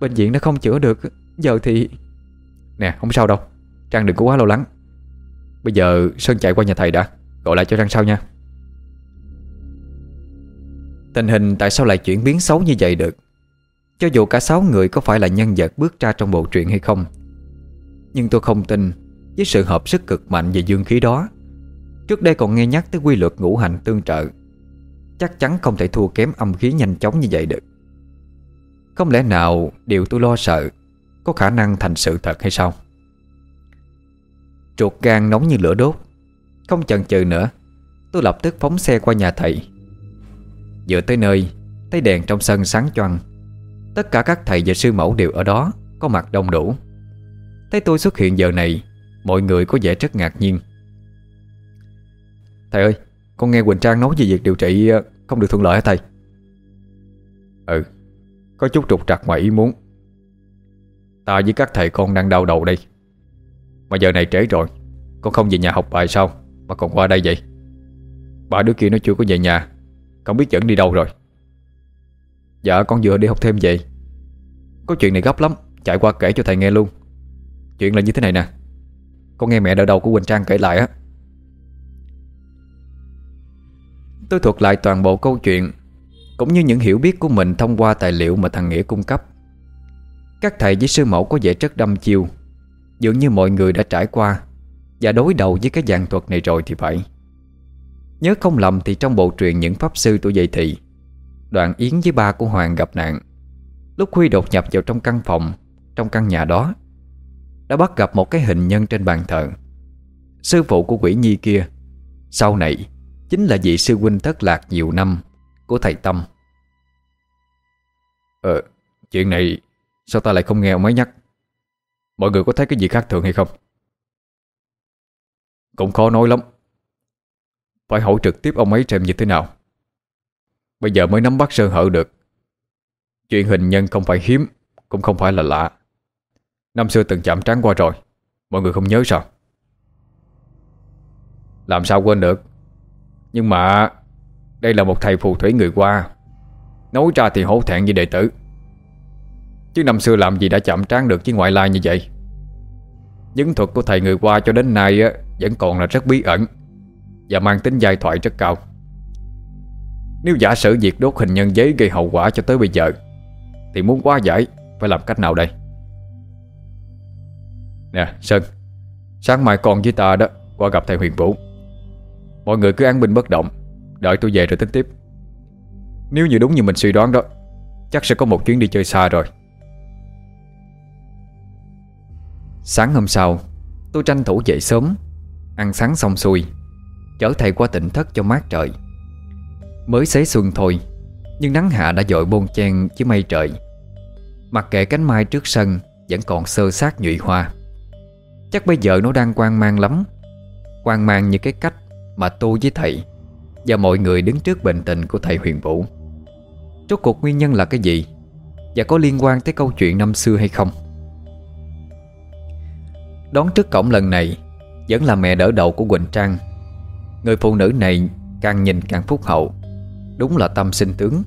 Bệnh viện đã không chữa được, Giờ thì Nè, không sao đâu. Trang đừng có quá lo lắng. Bây giờ Sơn chạy qua nhà thầy đã. Gọi lại cho Trang sau nha. Tình hình tại sao lại chuyển biến xấu như vậy được? Cho dù cả sáu người có phải là nhân vật bước ra trong bộ truyện hay không, Nhưng tôi không tin với sự hợp sức cực mạnh về dương khí đó. Trước đây còn nghe nhắc tới quy luật ngũ hành tương trợ, Chắc chắn không thể thua kém âm khí nhanh chóng như vậy được. Không lẽ nào điều tôi lo sợ có khả năng thành sự thật hay sao? Chuột gan nóng như lửa đốt. Không chần chừ nữa, Tôi lập tức phóng xe qua nhà thầy. Vừa tới nơi, Thấy đèn trong sân sáng choang. Tất cả các thầy và sư mẫu đều ở đó, Có mặt đông đủ. Thấy tôi xuất hiện giờ này, Mọi người có vẻ rất ngạc nhiên. Thầy ơi, Con nghe Quỳnh Trang nói về việc điều trị ờ, Không được thuận lợi hả thầy? Ừ Có chút trục trặc ngoài ý muốn. Ta với các thầy con đang đau đầu đây. Mà giờ này trễ rồi, Con không về nhà học bài sao? Mà còn qua đây vậy? Ba đứa kia nó chưa có về nhà, Không biết dẫn đi đâu rồi. Dạ con vừa đi học thêm vậy. Có chuyện này gấp lắm, Chạy qua kể cho thầy nghe luôn. Chuyện là như thế này nè. Con nghe mẹ đỡ đầu của Quỳnh Trang kể lại á. Tôi thuật lại toàn bộ câu chuyện, Cũng như những hiểu biết của mình thông qua tài liệu mà thằng Nghĩa cung cấp. Các thầy với sư mẫu có vẻ rất đâm chiêu. Dường như mọi người đã trải qua Và đối đầu với cái dạng thuật này rồi thì phải. Nhớ không lầm thì trong bộ truyện những pháp sư tuổi dậy thị, Đoạn Yến với ba của Hoàng gặp nạn. Lúc Huy đột nhập vào trong căn phòng, Trong căn nhà đó, Đã bắt gặp một cái hình nhân trên bàn thờ. Sư phụ của quỷ nhi kia, Sau này Chính là vị sư huynh thất lạc nhiều năm Của thầy Tâm. Ờ Chuyện này Sao ta lại không nghe ông ấy nhắc? Mọi người có thấy cái gì khác thường hay không? Cũng khó nói lắm. Phải hỏi trực tiếp ông ấy xem như thế nào. Bây giờ mới nắm bắt sơ hở được. Chuyện hình nhân không phải hiếm, Cũng không phải là lạ. Năm xưa từng chạm trán qua rồi, Mọi người không nhớ sao? Làm sao quên được? Nhưng mà Đây là một thầy phù thủy người qua. Nói ra thì hổ thẹn với đệ tử. Chứ năm xưa làm gì đã chạm trán được với ngoại lai như vậy? Những thuật của thầy người qua cho đến nay Vẫn còn là rất bí ẩn Và mang tính giai thoại rất cao. Nếu giả sử việc đốt hình nhân giấy gây hậu quả cho tới bây giờ, Thì muốn quá giải Phải làm cách nào đây? Nè, Sơn, Sáng mai con với ta đó, Qua gặp thầy Huyền Vũ. Mọi người cứ an bình bất động, Đợi tôi về rồi tính tiếp. Nếu như đúng như mình suy đoán đó, Chắc sẽ có một chuyến đi chơi xa rồi. Sáng hôm sau, Tôi tranh thủ dậy sớm, Ăn sáng xong xuôi Chở thầy qua tỉnh thất cho mát trời. Mới xế xuân thôi, Nhưng nắng hạ đã dội bôn chen chứ mây trời. Mặc kệ cánh mai trước sân, Vẫn còn sơ sát nhụy hoa. Chắc bây giờ nó đang quan mang lắm. Quan mang như cái cách Mà tôi với thầy Và mọi người đứng trước bệnh tình của thầy Huyền Vũ. Rốt cuộc nguyên nhân là cái gì? Và có liên quan tới câu chuyện năm xưa hay không? Đón trước cổng lần này Vẫn là mẹ đỡ đầu của Quỳnh Trang. Người phụ nữ này càng nhìn càng phúc hậu, Đúng là tâm sinh tướng.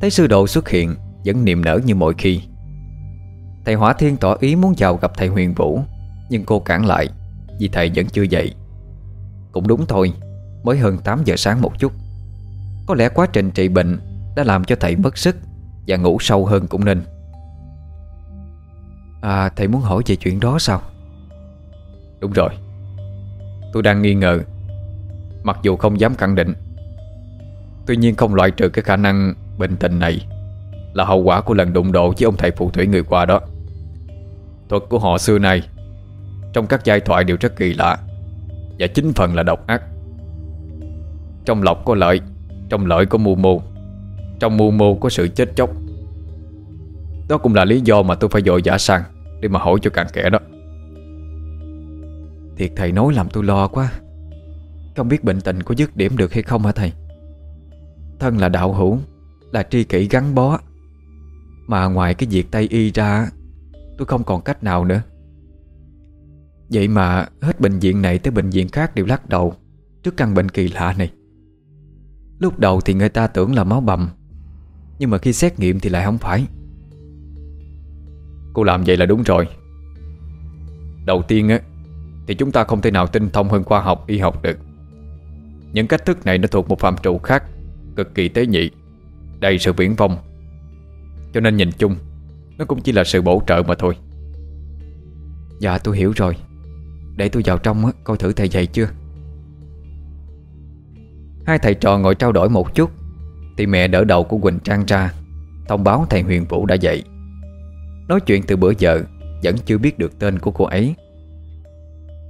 Thấy sư độ xuất hiện Vẫn niềm nở như mọi khi. Thầy Hỏa Thiên tỏ ý muốn chào gặp thầy Huyền Vũ, Nhưng cô cản lại Vì thầy vẫn chưa dậy. Cũng đúng thôi, Mới hơn 8 giờ sáng một chút. Có lẽ quá trình trị bệnh Đã làm cho thầy mất sức Và ngủ sâu hơn cũng nên. À thầy muốn hỏi về chuyện đó sao? Đúng rồi. Tôi đang nghi ngờ. Mặc dù không dám khẳng định, Tuy nhiên không loại trừ cái khả năng bệnh tình này Là hậu quả của lần đụng độ với ông thầy phù thủy người qua đó. Thuật của họ xưa nay, Trong các giai thoại đều rất kỳ lạ Và chính phần là độc ác. Trong lộc có lợi, Trong lợi có mù mô, Trong mù mô có sự chết chóc. Đó cũng là lý do mà tôi phải dội giả sang. Để mà hỏi cho càng kẻ đó. Thiệt thầy nói làm tôi lo quá. Không biết bệnh tình có dứt điểm được hay không hả thầy? Thân là đạo hữu, Là tri kỷ gắn bó. Mà ngoài cái việc Tây Y ra, Tôi không còn cách nào nữa. Vậy mà hết bệnh viện này tới bệnh viện khác đều lắc đầu Trước căn bệnh kỳ lạ này. Lúc đầu thì người ta tưởng là máu bầm, Nhưng mà khi xét nghiệm thì lại không phải. Cô làm vậy là đúng rồi. Đầu tiên á, Thì chúng ta không thể nào tinh thông hơn khoa học y học được. Những cách thức này nó thuộc một phạm trụ khác, Cực kỳ tế nhị, Đầy sự viễn vong. Cho nên nhìn chung, Nó cũng chỉ là sự bổ trợ mà thôi. Dạ tôi hiểu rồi. Để tôi vào trong coi thử thầy dạy chưa. Hai thầy trò ngồi trao đổi một chút, Thì mẹ đỡ đầu của Quỳnh Trang ra, Thông báo thầy Huyền Vũ đã dậy Nói chuyện từ bữa giờ, Vẫn chưa biết được tên của cô ấy.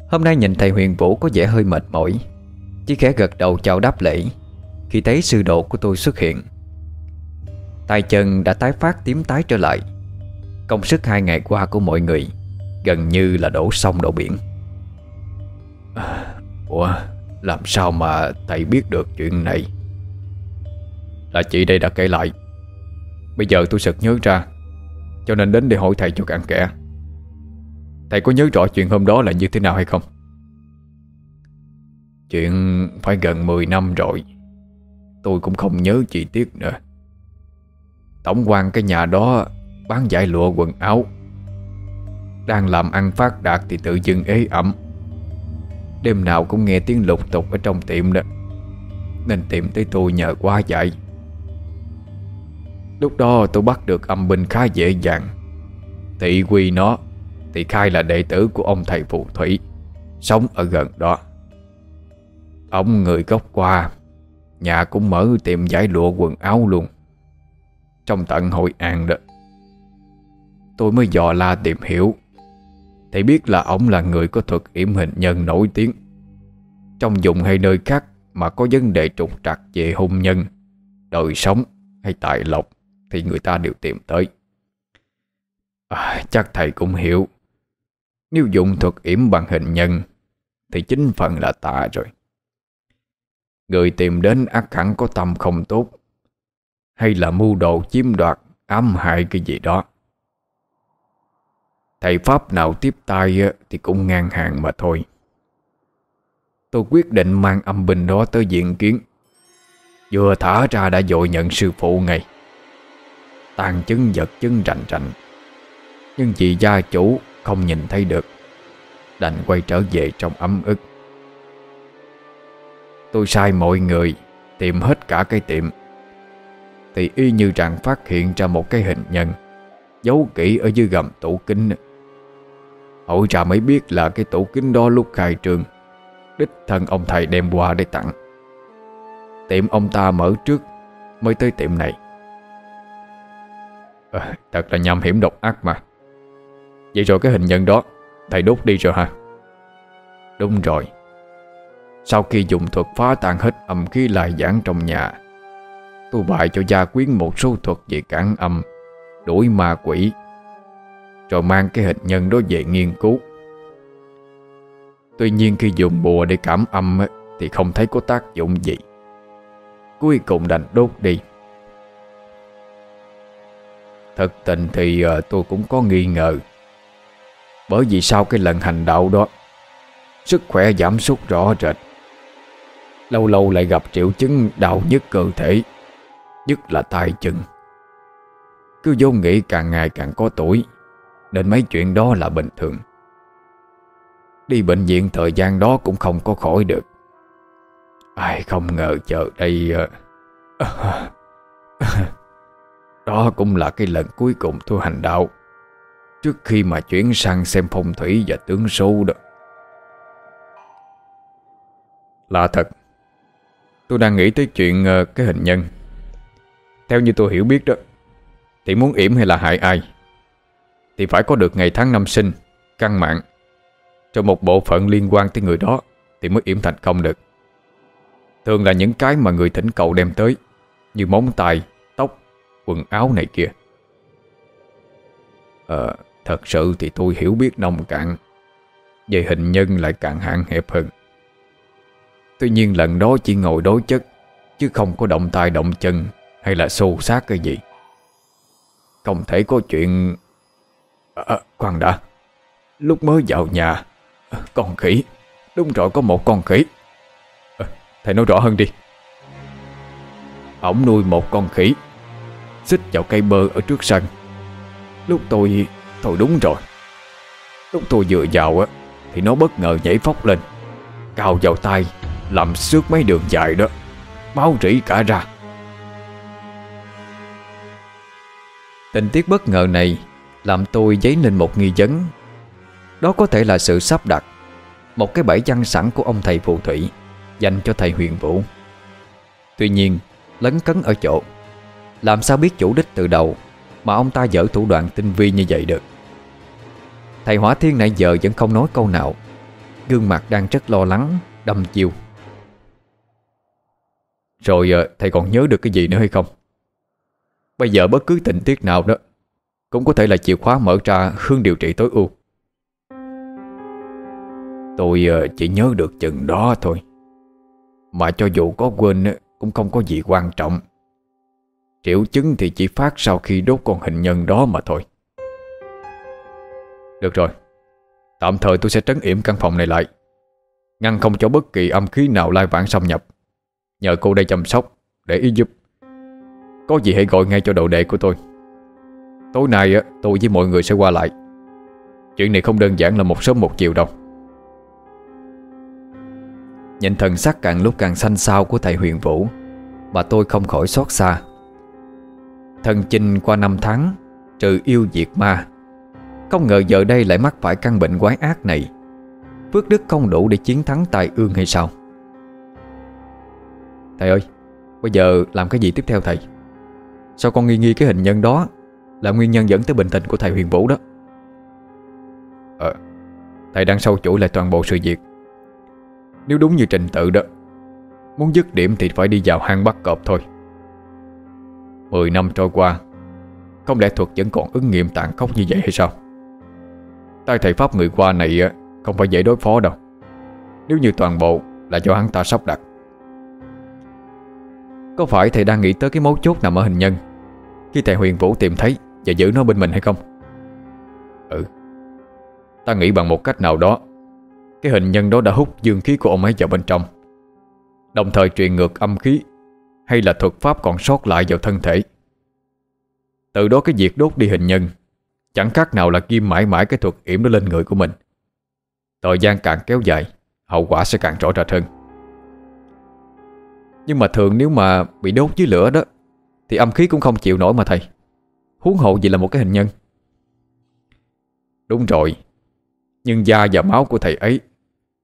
Hôm nay nhìn thầy Huyền Vũ có vẻ hơi mệt mỏi. Chỉ khẽ gật đầu chào đáp lễ, Khi thấy sư độ của tôi xuất hiện. Tay chân đã tái phát tím tái trở lại. Công sức hai ngày qua của mọi người Gần như là đổ sông đổ biển. Ủa, Làm sao mà thầy biết được chuyện này? Là chị đây đã kể lại. Bây giờ tôi sực nhớ ra cho nên đến để hỏi thầy cho cặn kẽ Thầy có nhớ rõ chuyện hôm đó là như thế nào hay không? Chuyện phải gần 10 năm rồi. Tôi cũng không nhớ chi tiết nữa. Tổng quan cái nhà đó Bán giải lụa quần áo. Đang làm ăn phát đạt Thì tự dưng ế ẩm. Đêm nào cũng nghe tiếng lục tục Ở trong tiệm đó. Nên tiệm tới tôi nhờ qua dạy. Lúc đó tôi bắt được âm binh khá dễ dàng. Thị quy nó, Thì khai là đệ tử của ông thầy phù thủy, Sống ở gần đó. Ông người gốc qua, Nhà cũng mở tiệm giải lụa quần áo luôn, Trong tận Hội An đó. Tôi mới dò la tìm hiểu, Thì biết là ông là người có thuật yểm hình nhân nổi tiếng. Trong vùng hay nơi khác Mà có vấn đề trục trặc về hôn nhân, Đời sống hay tài lộc thì người ta đều tìm tới. À, Chắc thầy cũng hiểu. Nếu dùng thuật yểm bằng hình nhân Thì chính phần là tà rồi. Người tìm đến ác hẳn có tâm không tốt Hay là mưu đồ chiếm đoạt Ám hại cái gì đó. Thầy Pháp nào tiếp tay Thì cũng ngang hàng mà thôi. Tôi quyết định mang âm binh đó tới diện kiến. Vừa thả ra đã dội nhận sư phụ ngay. Tàn chứng giật chứng rành rành. Nhưng chị gia chủ không nhìn thấy được, Đành quay trở về trong ấm ức. Tôi sai mọi người Tìm hết cả cái tiệm. Thì y như rằng phát hiện ra một cái hình nhân, Giấu kỹ ở dưới gầm tủ kính. Hỏi ra mới biết là cái tủ kính đó lúc khai trường Đích thân ông thầy đem qua để tặng. Tiệm ông ta mở trước, Mới tới tiệm này à, Thật là nham hiểm độc ác mà. Vậy rồi cái hình nhân đó Thầy đốt đi rồi hả? Đúng rồi. Sau khi dùng thuật phá tan hết âm khí lại giảng trong nhà Tôi bại cho gia quyến một số thuật về cản âm Đuổi ma quỷ rồi mang cái hình nhân đó về nghiên cứu. Tuy nhiên khi dùng bùa để cảm âm Thì không thấy có tác dụng gì. Cuối cùng đành đốt đi. Thật tình thì ờ, tôi cũng có nghi ngờ. Bởi vì sau cái lần hành đạo đó, Sức khỏe giảm sút rõ rệt. Lâu lâu lại gặp triệu chứng đau nhức cơ thể, Nhất là tay chân. Cứ vô nghĩ càng ngày càng có tuổi, nên mấy chuyện đó là bình thường. Đi bệnh viện thời gian đó cũng không có khỏi được. Ai không ngờ chờ đây ờ, Đó cũng là cái lần cuối cùng tôi hành đạo. Trước khi mà chuyển sang xem phong thủy và tướng số đó. Là thật Tôi đang nghĩ tới chuyện ờ, cái hình nhân. Theo như tôi hiểu biết đó Thì muốn yểm hay là hại ai thì phải có được ngày tháng năm sinh Căn mạng. Cho một bộ phận liên quan tới người đó Thì mới yểm thành công được. Thường là những cái mà người thỉnh cầu đem tới Như móng tay, quần áo này kia. Ờ, thật sự thì tôi hiểu biết nông cạn Về hình nhân lại càng hạn hẹp hơn. Tuy nhiên lần đó chỉ ngồi đối chất Chứ không có động tay động chân Hay là xô xác cái gì. Không thể có chuyện à, Khoan đã. Lúc mới vào nhà ờ, Con khỉ. Đúng rồi có một con khỉ. À, Thầy nói rõ hơn đi. Ông nuôi một con khỉ. Xích vào cây bơ ở trước sân. Lúc tôi Thôi đúng rồi. Lúc tôi vừa vào á, Thì nó bất ngờ nhảy phóc lên Cào vào tay, Làm xước mấy đường dài đó, Máu rỉ cả ra. Tình tiết bất ngờ này làm tôi dấy lên một nghi vấn. Đó có thể là sự sắp đặt Một cái bẫy chăn sẵn của ông thầy phù thủy Dành cho thầy huyền vũ. Tuy nhiên, Lấn cấn ở chỗ làm sao biết chủ đích từ đầu Mà ông ta dở thủ đoạn tinh vi như vậy được? Thầy Hỏa Thiên nãy giờ vẫn không nói câu nào. Gương mặt đang rất lo lắng Đâm chiêu Rồi ờ, thầy còn nhớ được cái gì nữa hay không? Bây giờ bất cứ tình tiết nào đó Cũng có thể là chìa khóa mở ra Hướng điều trị tối ưu. Tôi ờ, chỉ nhớ được chừng đó thôi. Mà cho dù có quên ờ, Cũng không có gì quan trọng. Triệu chứng thì chỉ phát sau khi đốt con hình nhân đó mà thôi. Được rồi, Tạm thời tôi sẽ trấn yểm căn phòng này lại. Ngăn không cho bất kỳ âm khí nào lai vãng xâm nhập. Nhờ cô đây chăm sóc, Để ý giúp. Có gì hãy gọi ngay cho đầu đệ của tôi. Tối nay tôi với mọi người sẽ qua lại. Chuyện này không đơn giản là một sớm một chiều đâu. Nhìn thần sắc càng lúc càng xanh xao của thầy huyền vũ, Mà tôi không khỏi xót xa. Thần chinh qua năm tháng, Trừ yêu diệt ma. Không ngờ giờ đây lại mắc phải căn bệnh quái ác này. Phước đức không đủ để chiến thắng tài ương hay sao? Thầy ơi, Bây giờ làm cái gì tiếp theo thầy? Sao con nghi nghi cái hình nhân đó Là nguyên nhân dẫn tới bệnh tình của thầy huyền vũ đó? Ờ Thầy đang sâu chuỗi lại toàn bộ sự việc. Nếu đúng như trình tự đó, Muốn dứt điểm thì phải đi vào hang bắt cọp thôi. Mười năm trôi qua, Không lẽ thuật vẫn còn ứng nghiệm tàn khốc như vậy hay sao? Tay thầy Pháp người qua này Không phải dễ đối phó đâu. Nếu như toàn bộ là do hắn ta sắp đặt, Có phải thầy đang nghĩ tới cái mấu chốt nằm ở hình nhân, Khi thầy huyền vũ tìm thấy Và giữ nó bên mình hay không? Ừ. Ta nghĩ bằng một cách nào đó, Cái hình nhân đó đã hút dương khí của ông ấy vào bên trong, Đồng thời truyền ngược âm khí hay là thuật pháp còn sót lại vào thân thể? Từ đó cái việc đốt đi hình nhân, Chẳng khác nào là kim mãi mãi cái thuật yểm đó lên người của mình. Thời gian càng kéo dài, Hậu quả sẽ càng rõ rệt hơn. Nhưng mà thường nếu mà bị đốt dưới lửa đó, Thì âm khí cũng không chịu nổi mà thầy. Huống hộ gì là một cái hình nhân. Đúng rồi, Nhưng da và máu của thầy ấy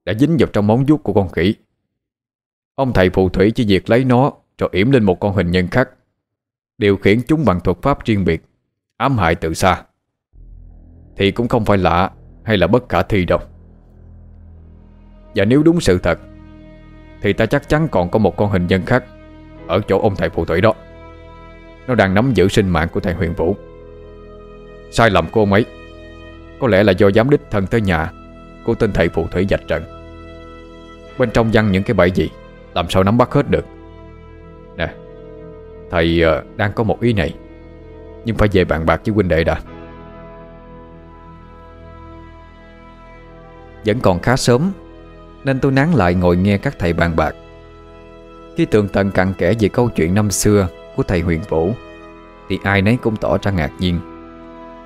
Đã dính vào trong móng vuốt của con khỉ. Ông thầy phù thủy chỉ việc lấy nó rồi yểm lên một con hình nhân khác, Điều khiển chúng bằng thuật pháp riêng biệt, Ám hại từ xa. Thì cũng không phải lạ Hay là bất khả thi đâu. Và nếu đúng sự thật, Thì ta chắc chắn còn có một con hình nhân khác Ở chỗ ông thầy phù thủy đó. Nó đang nắm giữ sinh mạng của thầy huyền vũ. Sai lầm của ông ấy Có lẽ là do giám đích thân tới nhà Của tên thầy phù thủy dạch trận. Bên trong văn những cái bẫy gì, Làm sao nắm bắt hết được? Thầy uh, đang có một ý này. Nhưng phải về bàn bạc với huynh đệ đã. Vẫn còn khá sớm Nên tôi nán lại ngồi nghe các thầy bàn bạc. Khi tường tận cặn kẽ về câu chuyện năm xưa Của thầy huyền vũ Thì ai nấy cũng tỏ ra ngạc nhiên.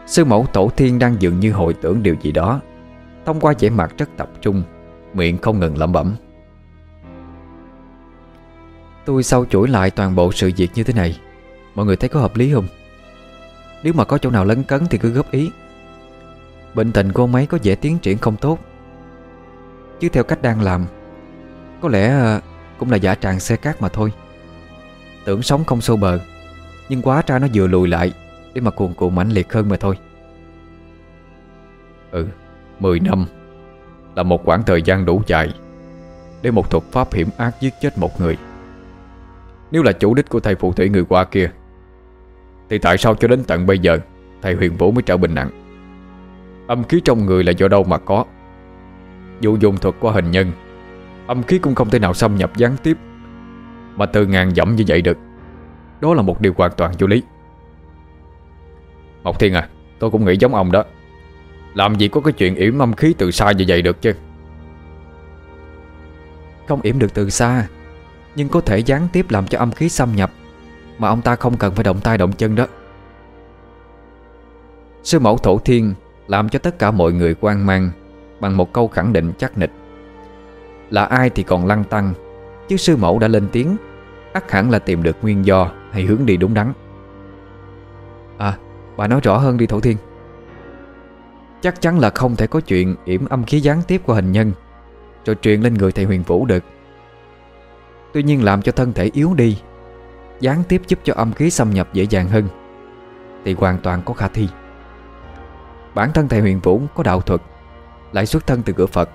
Sư mẫu tổ thiên đang dường như hồi tưởng điều gì đó Thông qua vẻ mặt rất tập trung Miệng không ngừng lẩm bẩm. Tôi sau chuỗi lại toàn bộ sự việc như thế này. Mọi người thấy có hợp lý không? Nếu mà có chỗ nào lấn cấn thì cứ góp ý. Bệnh tình của ông ấy có vẻ tiến triển không tốt. Chứ theo cách đang làm, Có lẽ ờ, cũng là giả tràng xe cát mà thôi. Tưởng sống không sâu bờ, Nhưng quá ra nó vừa lùi lại Để mà cuồn cuộn mãnh liệt hơn mà thôi. Ừ 10 năm Là một khoảng thời gian đủ dài Để một thuật pháp hiểm ác giết chết một người nếu là chủ đích của thầy phù thủy người qua kia, Thì tại sao cho đến tận bây giờ Thầy huyền vũ mới trở bình nặng? Âm khí trong người là do đâu mà có? Dù dùng thuật qua hình nhân, Âm khí cũng không thể nào xâm nhập gián tiếp, Mà từ ngàn dặm như vậy được. Đó là một điều hoàn toàn vô lý. Mộc Thiên à Tôi cũng nghĩ giống ông đó. Làm gì có cái chuyện yểm âm khí từ xa như vậy được chứ? Không yểm được từ xa nhưng có thể gián tiếp làm cho âm khí xâm nhập, Mà ông ta không cần phải động tay động chân đó. Sư mẫu thổ thiên Làm cho tất cả mọi người quan mang Bằng một câu khẳng định chắc nịch. Là ai thì còn lăng tăng, Chứ sư mẫu đã lên tiếng, ắt hẳn là tìm được nguyên do Hay hướng đi đúng đắn. À bà nói rõ hơn đi thổ thiên. Chắc chắn là không thể có chuyện yểm âm khí gián tiếp của hình nhân, Rồi truyền lên người thầy huyền vũ được. Tuy nhiên làm cho thân thể yếu đi. Gián tiếp giúp cho âm khí xâm nhập dễ dàng hơn, Thì hoàn toàn có khả thi. Bản thân thầy huyền vũ có đạo thuật, Lại xuất thân từ cửa Phật.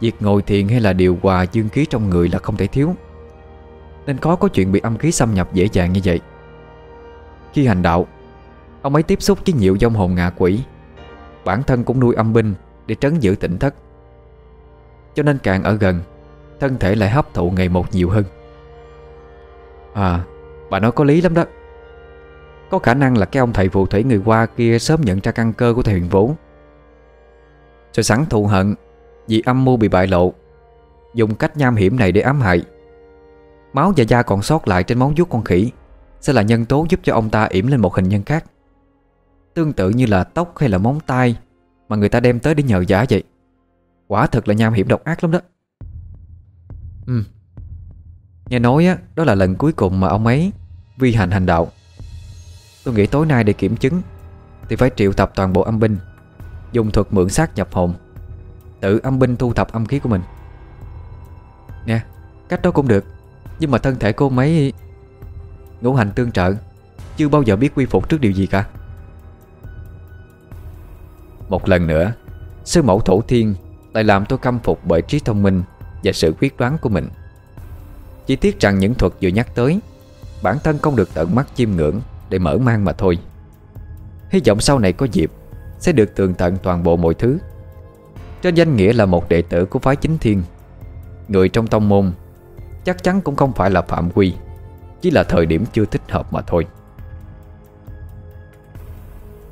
Việc ngồi thiền hay là điều hòa dương khí trong người là không thể thiếu, Nên khó có chuyện bị âm khí xâm nhập dễ dàng như vậy. Khi hành đạo, Ông ấy tiếp xúc với nhiều dông hồn ngạ quỷ. Bản thân cũng nuôi âm binh Để trấn giữ tỉnh thất. Cho nên càng ở gần Thân thể lại hấp thụ ngày một nhiều hơn. À Bà nói có lý lắm đó. Có khả năng là cái ông thầy phù thủy người qua kia Sớm nhận ra căn cơ của thầy huyền vũ. Rồi sẵn thù hận, Vì âm mưu bị bại lộ, Dùng cách nham hiểm này để ám hại. Máu và da còn sót lại trên móng vuốt con khỉ, Sẽ là nhân tố giúp cho ông ta yểm lên một hình nhân khác. Tương tự như là tóc hay là móng tay Mà người ta đem tới để nhờ giả vậy. Quả thật là nham hiểm độc ác lắm đó. Ừ. Nghe nói á, đó là lần cuối cùng mà ông ấy Vi hành hành đạo. Tôi nghĩ tối nay để kiểm chứng Thì phải triệu tập toàn bộ âm binh Dùng thuật mượn xác nhập hồn Tự âm binh thu thập âm khí của mình. Nè Cách đó cũng được Nhưng mà thân thể cô mấy Ngũ hành tương trợ Chưa bao giờ biết quy phục trước điều gì cả. Một lần nữa Sư mẫu thổ thiên Lại làm tôi căm phục bởi trí thông minh và sự quyết đoán của mình. Chỉ tiếc rằng những thuật vừa nhắc tới, Bản thân không được tận mắt chiêm ngưỡng Để mở mang mà thôi. Hy vọng sau này có dịp, Sẽ được tường tận toàn bộ mọi thứ. Trên danh nghĩa là một đệ tử của phái chính thiên. Người trong tông môn, Chắc chắn cũng không phải là phạm quy, Chỉ là thời điểm chưa thích hợp mà thôi.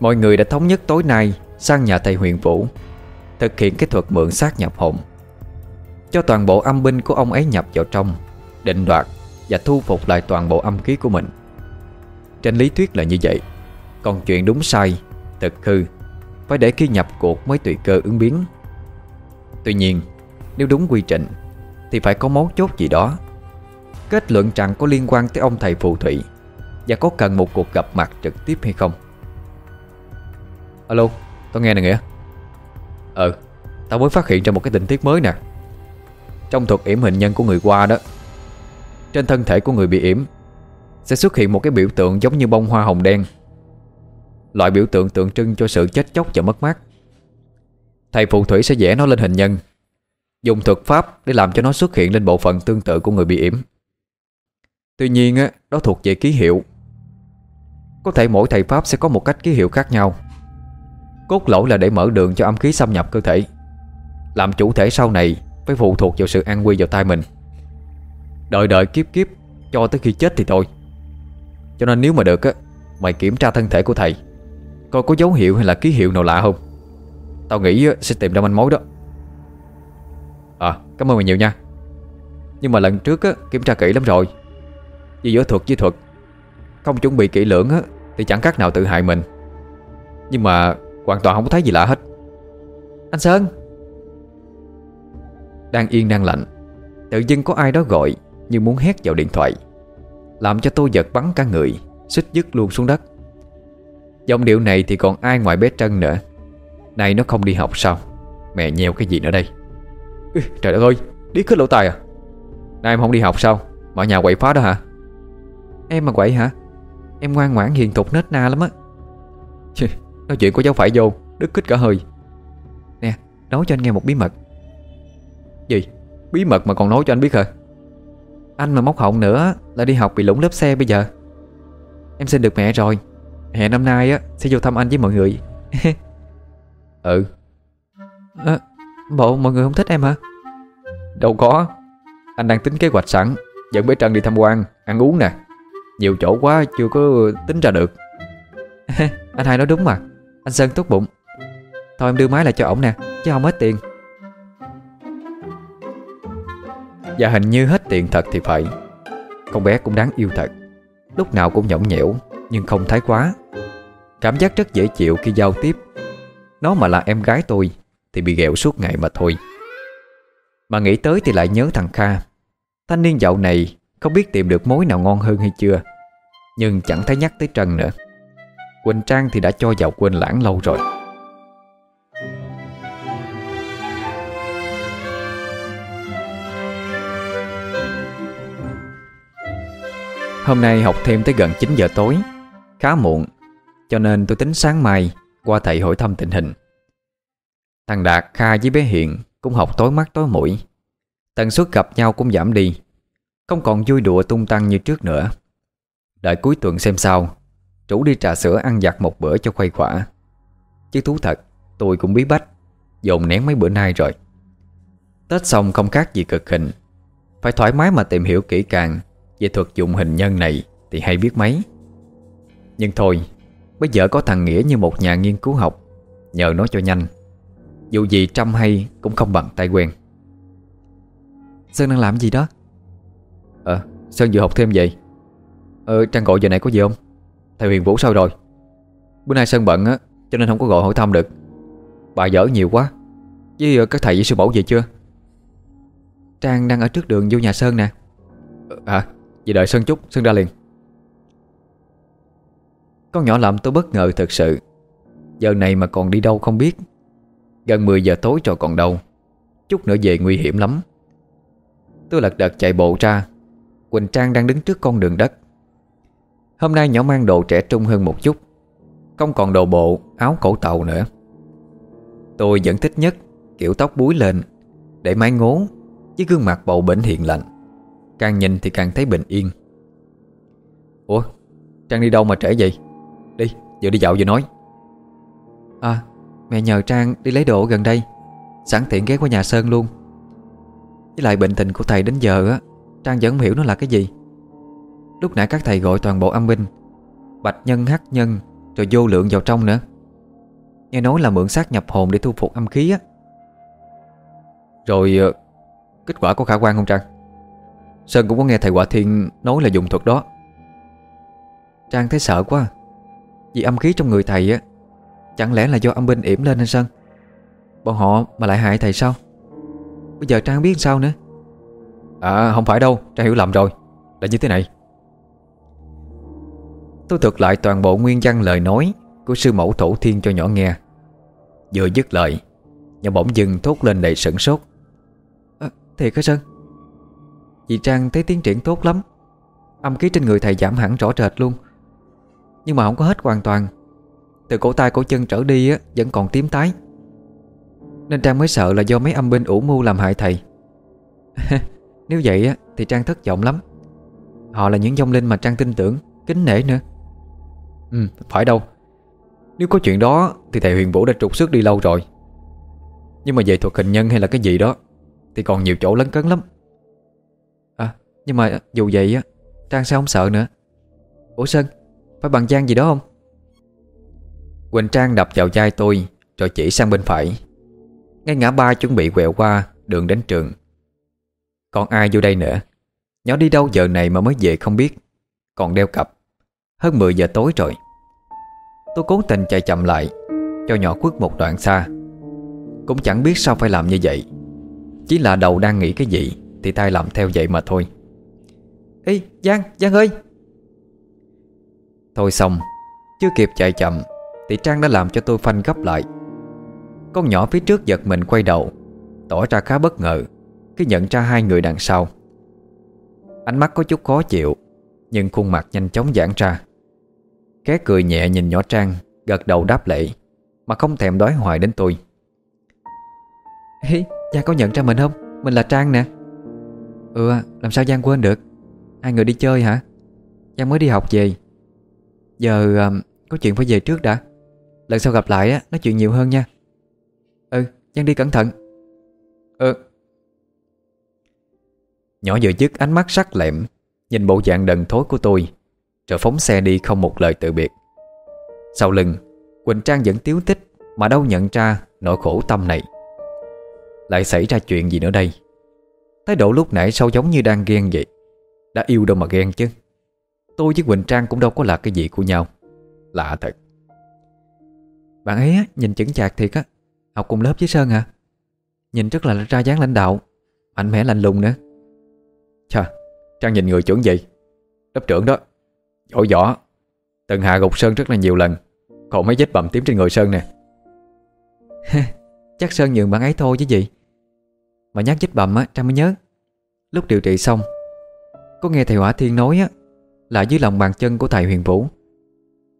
Mọi người đã thống nhất tối nay Sang nhà thầy huyền vũ, Thực hiện cái thuật mượn xác nhập hồn. Cho toàn bộ âm binh của ông ấy nhập vào trong Định đoạt Và thu phục lại toàn bộ âm khí của mình. Trên lý thuyết là như vậy. Còn chuyện đúng sai Thực hư Phải để khi nhập cuộc mới tùy cơ ứng biến. Tuy nhiên Nếu đúng quy trình Thì phải có mấu chốt gì đó. Kết luận rằng có liên quan tới ông thầy phù thủy Và có cần một cuộc gặp mặt trực tiếp hay không. Alo, tao nghe nè Nghĩa. Ờ, tao mới phát hiện ra một cái tình tiết mới nè. Trong thuật yểm hình nhân của người qua đó. Trên thân thể của người bị yểm Sẽ xuất hiện một cái biểu tượng giống như bông hoa hồng đen. Loại biểu tượng tượng trưng cho sự chết chóc và mất mát. Thầy phù thủy sẽ vẽ nó lên hình nhân Dùng thuật pháp để làm cho nó xuất hiện lên bộ phận tương tự của người bị yểm. Tuy nhiên á, đó thuộc về ký hiệu. Có thể mỗi thầy pháp sẽ có một cách ký hiệu khác nhau. Cốt lỗi là để mở đường cho âm khí xâm nhập cơ thể. Làm chủ thể sau này phải phụ thuộc vào sự an nguy vào tay mình. Đợi đợi kiếp kiếp Cho tới khi chết thì thôi. Cho nên nếu mà được á Mày kiểm tra thân thể của thầy Coi có dấu hiệu hay là ký hiệu nào lạ không. Tao nghĩ sẽ tìm ra manh mối đó. À cảm ơn mày nhiều nha. Nhưng mà lần trước á, kiểm tra kỹ lắm rồi. Vì giữa thuật với thuật. Không chuẩn bị kỹ lưỡng á, Thì chẳng cách nào tự hại mình. Nhưng mà Hoàn toàn không thấy gì lạ hết. Anh Sơn! Đang yên đang lạnh Tự dưng có ai đó gọi Như muốn hét vào điện thoại Làm cho tôi giật bắn cả người Xích dứt luôn xuống đất. Dòng điệu này thì còn ai ngoài bé Trân nữa. Này nó không đi học sao? Mẹ nheo cái gì nữa đây? Ê, Trời đất ơi Điếc hết lỗ tai à? Nay em không đi học sao? Mà nhà quậy phá đó hả? Em mà quậy hả? Em ngoan ngoãn hiền thục nết na lắm á. Nói chuyện của cháu phải vô Đứt kích cả hơi. Nè nói cho anh nghe một bí mật. Gì? Bí mật mà còn nói cho anh biết hả? Anh mà móc họng nữa Là đi học bị lũng lớp xe bây giờ. Em xin được mẹ rồi. Mẹ năm nay á sẽ vô thăm anh với mọi người. Ừ. À, Bộ mọi người không thích em hả? Đâu có. Anh đang tính kế hoạch sẵn. Dẫn bé Trân đi tham quan Ăn uống nè. Nhiều chỗ quá chưa có tính ra được. Anh hai nói đúng mà. Anh Sơn tốt bụng. Thôi em đưa máy lại cho ổng nè Chứ không hết tiền. Và hình như hết tiền thật thì phải. Con bé cũng đáng yêu thật. Lúc nào cũng nhõng nhẽo, Nhưng không thái quá. Cảm giác rất dễ chịu khi giao tiếp. Nó mà là em gái tôi, Thì bị ghẹo suốt ngày mà thôi. Mà nghĩ tới thì lại nhớ thằng Kha. Thanh niên dạo này Không biết tìm được mối nào ngon hơn hay chưa, Nhưng chẳng thấy nhắc tới Trần nữa. Quỳnh Trang thì đã cho vào quên lãng lâu rồi. Hôm nay học thêm tới gần 9 giờ tối. Khá muộn Cho nên tôi tính sáng mai Qua thầy hỏi thăm tình hình. Thằng Đạt, Kha với bé Hiện Cũng học tối mắt tối mũi. Tần suất gặp nhau cũng giảm đi Không còn vui đùa tung tăng như trước nữa. Đợi cuối tuần xem sao Chủ đi trà sữa ăn giặt một bữa cho khuây khỏa. Chứ thú thật Tôi cũng bí bách Dồn nén mấy bữa nay rồi. Tết xong không khác gì cực hình. Phải thoải mái mà tìm hiểu kỹ càng về thuật dụng hình nhân này Thì hay biết mấy. Nhưng thôi, Bây giờ có thằng Nghĩa như một nhà nghiên cứu học, Nhờ nó cho nhanh. Dù gì trăm hay cũng không bằng tay quen. Sơn đang làm gì đó? Ờ Sơn vừa học thêm vậy. Ờ Trang gọi giờ này có gì không? Thầy Huyền Vũ sao rồi? Bữa nay Sơn bận á, Cho nên không có gọi hỏi thăm được. Bà dở nhiều quá. Với ờ, các thầy với sư mẫu về chưa? Trang đang ở trước đường vô nhà Sơn nè. À Vậy đợi Sơn chút Sơn ra liền. Con nhỏ làm tôi bất ngờ thật sự. Giờ này mà còn đi đâu không biết. Gần 10 giờ tối rồi còn đâu. Chút nữa về nguy hiểm lắm. Tôi lật đật chạy bộ ra. Quỳnh Trang đang đứng trước con đường đất. Hôm nay nhỏ mang đồ trẻ trung hơn một chút. Không còn đồ bộ, áo cổ tàu nữa. Tôi vẫn thích nhất Kiểu tóc búi lên Để mái ngố Với gương mặt bầu bỉnh hiện lạnh Càng nhìn thì càng thấy bình yên. Ủa, Trang đi đâu mà trễ vậy? Đi, vừa đi dạo vừa nói. À mẹ nhờ Trang đi lấy đồ gần đây. Sẵn tiện ghé qua nhà Sơn luôn. Với lại bệnh tình của thầy đến giờ á, Trang vẫn không hiểu nó là cái gì. Lúc nãy các thầy gọi toàn bộ âm binh, Bạch nhân, hắc nhân, Rồi vô lượng vào trong nữa. Nghe nói là mượn xác nhập hồn để thu phục âm khí á. Rồi ờ, Kết quả có khả quan không Trang? Sơn cũng có nghe thầy Quả Thiên Nói là dùng thuật đó. Trang thấy sợ quá. Vì âm khí trong người thầy á Chẳng lẽ là do âm binh yểm lên hay Sơn Bọn họ mà lại hại thầy sao? Bây giờ Trang biết sao nữa? À không phải đâu Trang hiểu lầm rồi. Là như thế này. Tôi thực lại toàn bộ nguyên văn lời nói Của sư mẫu thổ thiên cho nhỏ nghe. Vừa dứt lời Nhỏ bỗng dừng thốt lên đầy sửng sốt. À, Thiệt hả Sơn Dì Trang thấy tiến triển tốt lắm. Âm khí trên người thầy giảm hẳn rõ rệt luôn. Nhưng mà không có hết hoàn toàn. Từ cổ tay cổ chân trở đi á, Vẫn còn tím tái. Nên Trang mới sợ là do mấy âm binh ủ mưu làm hại thầy. Nếu vậy á, thì Trang thất vọng lắm. Họ là những dông linh mà Trang tin tưởng Kính nể nữa. Ừ phải đâu. Nếu có chuyện đó thì thầy huyền vũ đã trục xuất đi lâu rồi. Nhưng mà về thuật hình nhân hay là cái gì đó Thì còn nhiều chỗ lấn cấn lắm nhưng mà dù vậy á, Trang sẽ không sợ nữa. Ủa Sơn, Phải bằng trang gì đó không? Quỳnh Trang đập vào vai tôi, Rồi chỉ sang bên phải. Ngay ngã ba chuẩn bị quẹo qua Đường đến trường. Còn ai vô đây nữa? Nhỏ đi đâu giờ này mà mới về không biết. Còn đeo cặp. Hơn 10 giờ tối rồi. Tôi cố tình chạy chậm lại, Cho nhỏ quất một đoạn xa. Cũng chẳng biết sao phải làm như vậy. Chỉ là đầu đang nghĩ cái gì, Thì tay làm theo vậy mà thôi. Ê Giang, Giang ơi. Thôi xong Chưa kịp chạy chậm Thì Trang đã làm cho tôi phanh gấp lại. Con nhỏ phía trước giật mình quay đầu Tỏ ra khá bất ngờ Khi nhận ra hai người đằng sau. Ánh mắt có chút khó chịu Nhưng khuôn mặt nhanh chóng giãn ra. Khé cười nhẹ nhìn nhỏ Trang Gật đầu đáp lễ Mà không thèm đói hoài đến tôi. Ê, Giang có nhận ra mình không? Mình là Trang nè. Ừ, làm sao Giang quên được Hai người đi chơi hả? Giang mới đi học về. Giờ um, có chuyện phải về trước đã. Lần sau gặp lại á, nói chuyện nhiều hơn nha. Ừ, Giang đi cẩn thận. Ừ. Nhỏ vừa dứt ánh mắt sắc lẹm Nhìn bộ dạng đần thối của tôi Rồi phóng xe đi không một lời từ biệt. Sau lưng Quỳnh Trang vẫn tiếu tích Mà đâu nhận ra nỗi khổ tâm này. Lại xảy ra chuyện gì nữa đây? Thái độ lúc nãy sao giống như đang ghen vậy? Đã yêu đâu mà ghen chứ. Tôi với Quỳnh Trang cũng đâu có là cái gì của nhau. Lạ thật. Bạn ấy á, nhìn chững chạc thiệt á. Học cùng lớp với Sơn hả Nhìn rất là ra dáng lãnh đạo. Mạnh mẽ lạnh lùng nữa. Chà, Trang nhìn người chuẩn gì Lớp trưởng đó. Giỏi võ Từng hạ gục Sơn rất là nhiều lần. Còn mấy vết bầm tím trên người Sơn nè. Chắc Sơn nhường bạn ấy thôi chứ gì. Mà nhắc vết bầm á Trang mới nhớ. Lúc điều trị xong có nghe thầy Hỏa Thiên nói á, Là dưới lòng bàn chân của thầy huyền vũ.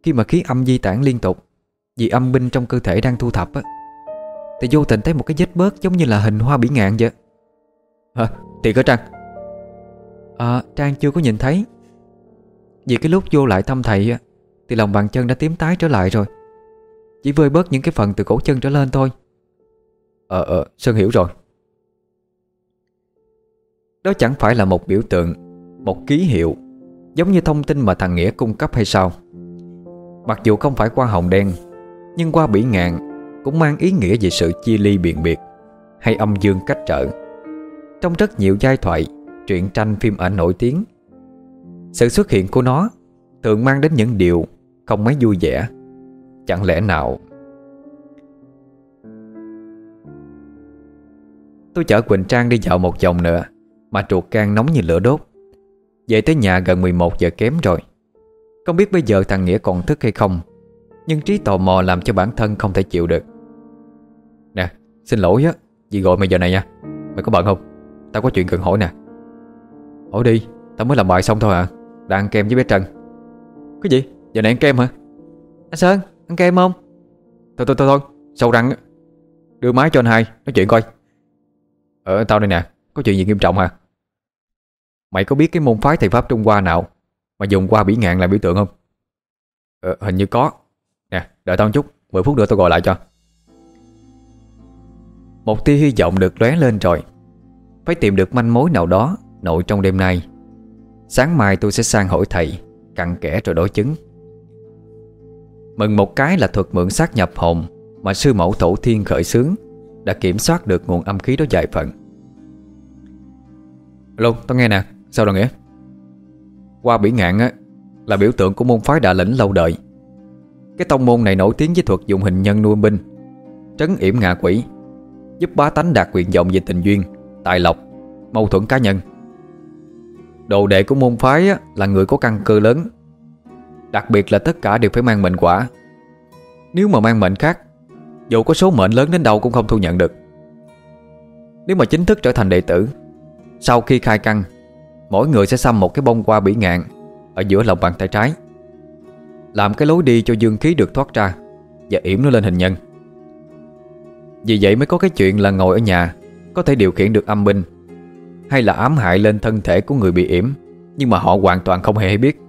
Khi mà khí âm di tản liên tục, Vì âm binh trong cơ thể đang thu thập á, Thì vô tình thấy một cái vết bớt Giống như là hình hoa bỉ ngạn vậy. Hả? Thì có Trang. À Trang chưa có nhìn thấy. Vì cái lúc vô lại thăm thầy á, Thì lòng bàn chân đã tím tái trở lại rồi. Chỉ vơi bớt những cái phần từ cổ chân trở lên thôi. Ờ ờ Sơn hiểu rồi. Đó chẳng phải là một biểu tượng một ký hiệu, Giống như thông tin mà thằng Nghĩa cung cấp hay sao? Mặc dù không phải qua hồng đen, Nhưng qua bỉ ngạn Cũng mang ý nghĩa về sự chia ly biện biệt Hay âm dương cách trở. Trong rất nhiều giai thoại, Truyện tranh phim ảnh nổi tiếng, Sự xuất hiện của nó Thường mang đến những điều Không mấy vui vẻ, Chẳng lẽ nào? Tôi chở Quỳnh Trang đi dạo một vòng nữa, Mà ruột gan nóng như lửa đốt về tới nhà gần 11 giờ kém rồi Không biết bây giờ thằng Nghĩa còn thức hay không Nhưng trí tò mò làm cho bản thân không thể chịu được Nè, xin lỗi á Vì gọi mày giờ này nha Mày có bận không? Tao có chuyện cần hỏi nè Hỏi đi, tao mới làm bài xong thôi à Đang ăn kem với bé Trần Cái gì? Giờ này ăn kem hả? Anh Sơn, ăn kem không? Thôi thôi thôi thôi, sâu răng Đưa máy cho anh hai, nói chuyện coi Ờ, tao đây nè, có chuyện gì nghiêm trọng hả? Mày có biết cái môn phái thầy Pháp Trung Hoa nào Mà dùng qua bỉ ngạn làm biểu tượng không? Ờ, Hình như có. Nè đợi tao một chút 10 phút nữa tao gọi lại cho. Một tia hy vọng được lóe lên rồi Phải tìm được manh mối nào đó Nội trong đêm nay. Sáng mai tôi sẽ sang hỏi thầy Cặn kẽ rồi đối chứng. Mừng một cái là thuật mượn xác nhập hồn Mà sư mẫu tổ thiên khởi xướng Đã kiểm soát được nguồn âm khí đó dài phần. Luôn, tao nghe nè. Sao đâu nghĩa Qua bỉ ngạn á Là biểu tượng của môn phái đà lĩnh lâu đời. Cái tông môn này nổi tiếng với thuật dùng hình nhân nuôi binh Trấn yểm ngạ quỷ Giúp bá tánh đạt quyền vọng về tình duyên Tài lộc Mâu thuẫn cá nhân. Đồ đệ của môn phái á, là người có căn cơ lớn. Đặc biệt là tất cả đều phải mang mệnh quả. Nếu mà mang mệnh khác Dù có số mệnh lớn đến đâu cũng không thu nhận được. Nếu mà chính thức trở thành đệ tử Sau khi khai căn Mỗi người sẽ xăm một cái bông hoa bỉ ngạn Ở giữa lòng bàn tay trái. Làm cái lối đi cho dương khí được thoát ra Và yểm nó lên hình nhân. Vì vậy mới có cái chuyện là ngồi ở nhà Có thể điều khiển được âm binh, Hay là ám hại lên thân thể của người bị yểm, Nhưng mà họ hoàn toàn không hề hay biết.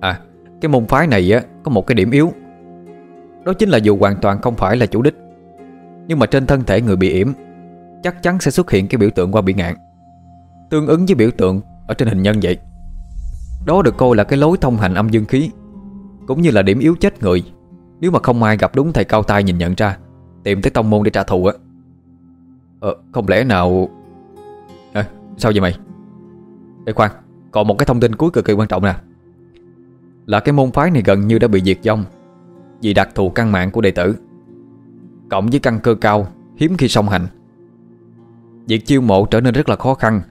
À Cái môn phái này á, có một cái điểm yếu. Đó chính là dù hoàn toàn không phải là chủ đích, Nhưng mà trên thân thể người bị yểm, Chắc chắn sẽ xuất hiện cái biểu tượng qua bị ngạn. Tương ứng với biểu tượng Ở trên hình nhân vậy. Đó được coi là cái lối thông hành âm dương khí Cũng như là điểm yếu chết người. Nếu mà không ai gặp đúng thầy cao tay nhìn nhận ra Tìm tới tông môn để trả thù á. Ờ không lẽ nào à, Sao vậy mày? Ê khoan Còn một cái thông tin cuối cực kỳ quan trọng nè. Là cái môn phái này gần như đã bị diệt vong Vì đặc thù căn mạng của đệ tử Cộng với căn cơ cao Hiếm khi song hành. Việc chiêu mộ trở nên rất là khó khăn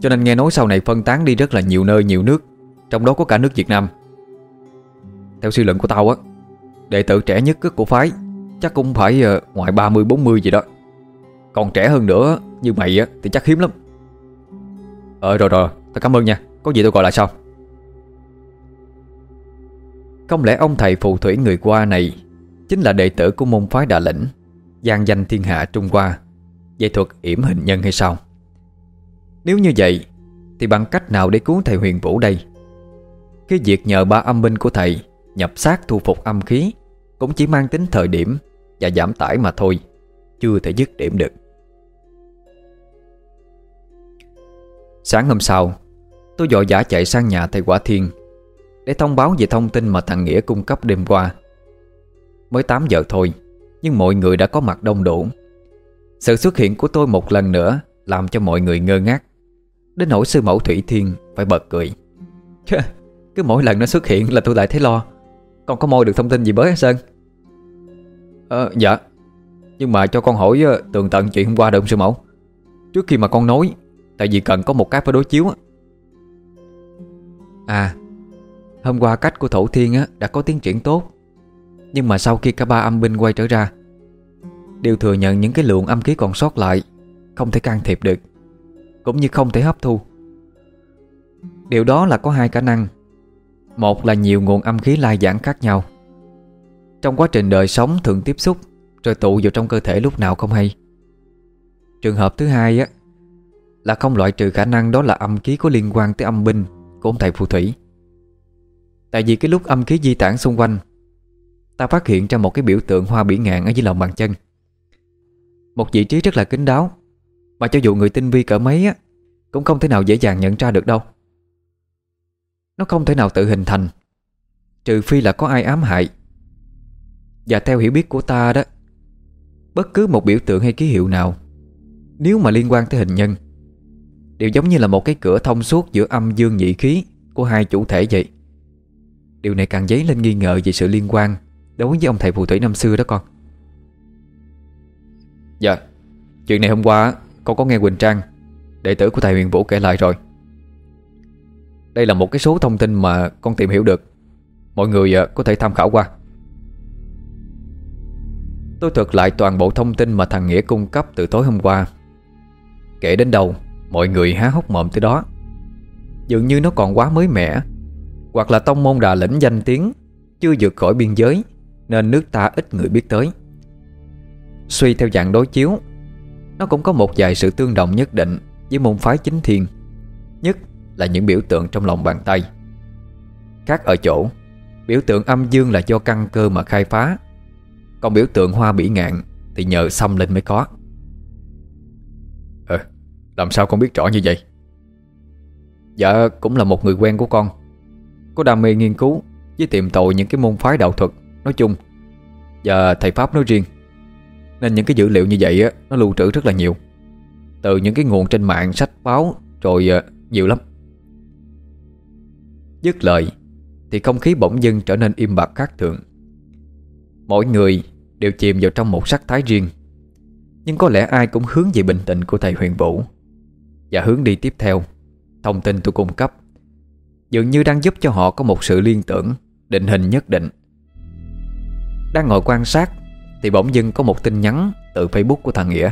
cho nên nghe nói sau này phân tán đi rất là nhiều nơi, nhiều nước, Trong đó có cả nước Việt Nam. Theo suy luận của tao á, Đệ tử trẻ nhất của phái Chắc cũng phải ờ, ngoài 30-40 gì đó. Còn trẻ hơn nữa Như mày á thì chắc hiếm lắm. Ờ rồi rồi, Tao cảm ơn nha. Có gì tôi gọi lại sau. Không lẽ ông thầy phù thủy người qua này Chính là đệ tử của môn phái Đà Lĩnh Giang danh thiên hạ Trung Hoa Dạy thuật yểm hình nhân hay sao? Nếu như vậy, Thì bằng cách nào để cứu thầy huyền vũ đây? Cái việc nhờ ba âm binh của thầy Nhập sát thu phục âm khí Cũng chỉ mang tính thời điểm Và giảm tải mà thôi, Chưa thể dứt điểm được. Sáng hôm sau, Tôi dội dã chạy sang nhà thầy Quả Thiên Để thông báo về thông tin mà thằng Nghĩa cung cấp đêm qua. Mới 8 giờ thôi, Nhưng mọi người đã có mặt đông đủ. Sự xuất hiện của tôi một lần nữa Làm cho mọi người ngơ ngác. Đến nỗi sư mẫu Thủy Thiên phải bật cười. Cứ mỗi lần nó xuất hiện là tôi lại thấy lo. Con có môi được thông tin gì bới hả Sơn? Ờ dạ. Nhưng mà cho con hỏi ờ, tường tận chuyện hôm qua được không sư mẫu? Trước khi mà con nói Tại vì cần có một cái phải đối chiếu À Hôm qua cách của Thổ Thiên á, đã có tiến triển tốt. Nhưng mà sau khi cả ba âm binh quay trở ra Đều thừa nhận những cái lượng âm khí còn sót lại Không thể can thiệp được cũng như không thể hấp thu. Điều đó là có hai khả năng. Một là nhiều nguồn âm khí lai giảng khác nhau. Trong quá trình đời sống thường tiếp xúc, Rồi tụ vào trong cơ thể lúc nào không hay. Trường hợp thứ hai á, Là không loại trừ khả năng đó là âm khí có liên quan tới âm binh Của ông thầy phù thủy. Tại vì cái lúc âm khí di tản xung quanh, Ta phát hiện ra một cái biểu tượng hoa bỉ ngạn ở dưới lòng bàn chân. Một vị trí rất là kín đáo mà cho dù người tinh vi cỡ mấy á, Cũng không thể nào dễ dàng nhận ra được đâu. Nó không thể nào tự hình thành, Trừ phi là có ai ám hại. Và theo hiểu biết của ta đó, Bất cứ một biểu tượng hay ký hiệu nào, Nếu mà liên quan tới hình nhân, Đều giống như là một cái cửa thông suốt giữa âm dương nhị khí Của hai chủ thể vậy. Điều này càng dấy lên nghi ngờ về sự liên quan Đối với ông thầy phù thủy năm xưa đó con. Dạ Chuyện này hôm qua con có nghe Quỳnh Trang, Đệ tử của thầy huyền vũ kể lại rồi. Đây là một cái số thông tin mà con tìm hiểu được. Mọi người à, có thể tham khảo qua. Tôi thuật lại toàn bộ thông tin mà thằng Nghĩa cung cấp từ tối hôm qua. Kể đến đầu Mọi người há hốc mồm tới đó. Dường như nó còn quá mới mẻ, Hoặc là tông môn đà lĩnh danh tiếng Chưa vượt khỏi biên giới, Nên nước ta ít người biết tới. Suy theo dạng đối chiếu nó cũng có một vài sự tương đồng nhất định Với môn phái chính thiên, Nhất là những biểu tượng trong lòng bàn tay. Khác ở chỗ, Biểu tượng âm dương là do căn cơ mà khai phá, Còn biểu tượng hoa bỉ ngạn Thì nhờ xăm lên mới có. Ờ Làm sao con biết rõ như vậy? Dạ cũng là một người quen của con. Có đam mê nghiên cứu Với tìm tòi những cái môn phái đạo thuật Nói chung. Và thầy Pháp nói riêng nên những cái dữ liệu như vậy á Nó lưu trữ rất là nhiều. Từ những cái nguồn trên mạng, sách báo Rồi ờ, nhiều lắm. Dứt lời Thì không khí bỗng dưng trở nên im bặt khác thường. Mỗi người đều chìm vào trong một sắc thái riêng. Nhưng có lẽ ai cũng hướng về bình tĩnh của thầy huyền vũ. Và hướng đi tiếp theo Thông tin tôi cung cấp. Dường như đang giúp cho họ có một sự liên tưởng Định hình nhất định. Đang ngồi quan sát thì bỗng dưng có một tin nhắn Từ Facebook của thằng Nghĩa.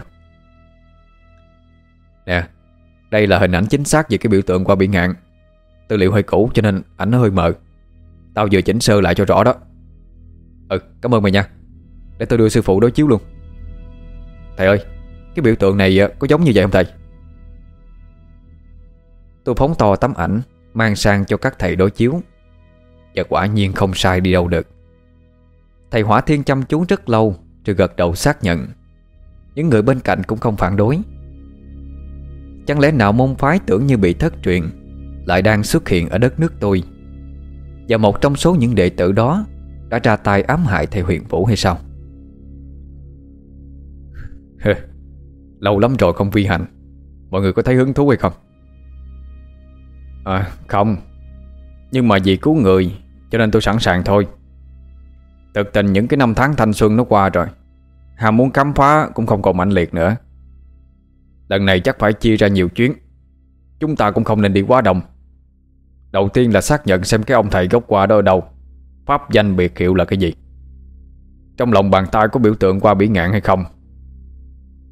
Nè, Đây là hình ảnh chính xác về cái biểu tượng qua bị ngạn Tư liệu hơi cũ cho nên ảnh nó hơi mờ. Tao vừa chỉnh sơ lại cho rõ đó. Ừ cảm ơn mày nha. Để tôi đưa sư phụ đối chiếu luôn. Thầy ơi, Cái biểu tượng này à, có giống như vậy không thầy? Tôi phóng to tấm ảnh, Mang sang cho các thầy đối chiếu. Và quả nhiên không sai đi đâu được. Thầy Hỏa Thiên chăm chú rất lâu rồi gật đầu xác nhận. Những người bên cạnh cũng không phản đối. Chẳng lẽ nào môn phái tưởng như bị thất truyền, Lại đang xuất hiện ở đất nước tôi? Và một trong số những đệ tử đó Đã ra tay ám hại thầy huyền vũ hay sao? Lâu lắm rồi không vi hành Mọi người có thấy hứng thú hay không? À không. Nhưng mà vì cứu người, Cho nên tôi sẵn sàng thôi. Thực tình những cái năm tháng thanh xuân nó qua rồi. Ham muốn khám phá cũng không còn mạnh liệt nữa. Lần này chắc phải chia ra nhiều chuyến. Chúng ta cũng không nên đi quá đông. Đầu tiên là xác nhận xem cái ông thầy gốc qua đó ở đâu. Pháp danh biệt hiệu là cái gì? Trong lòng bàn tay có biểu tượng qua bỉ ngạn hay không?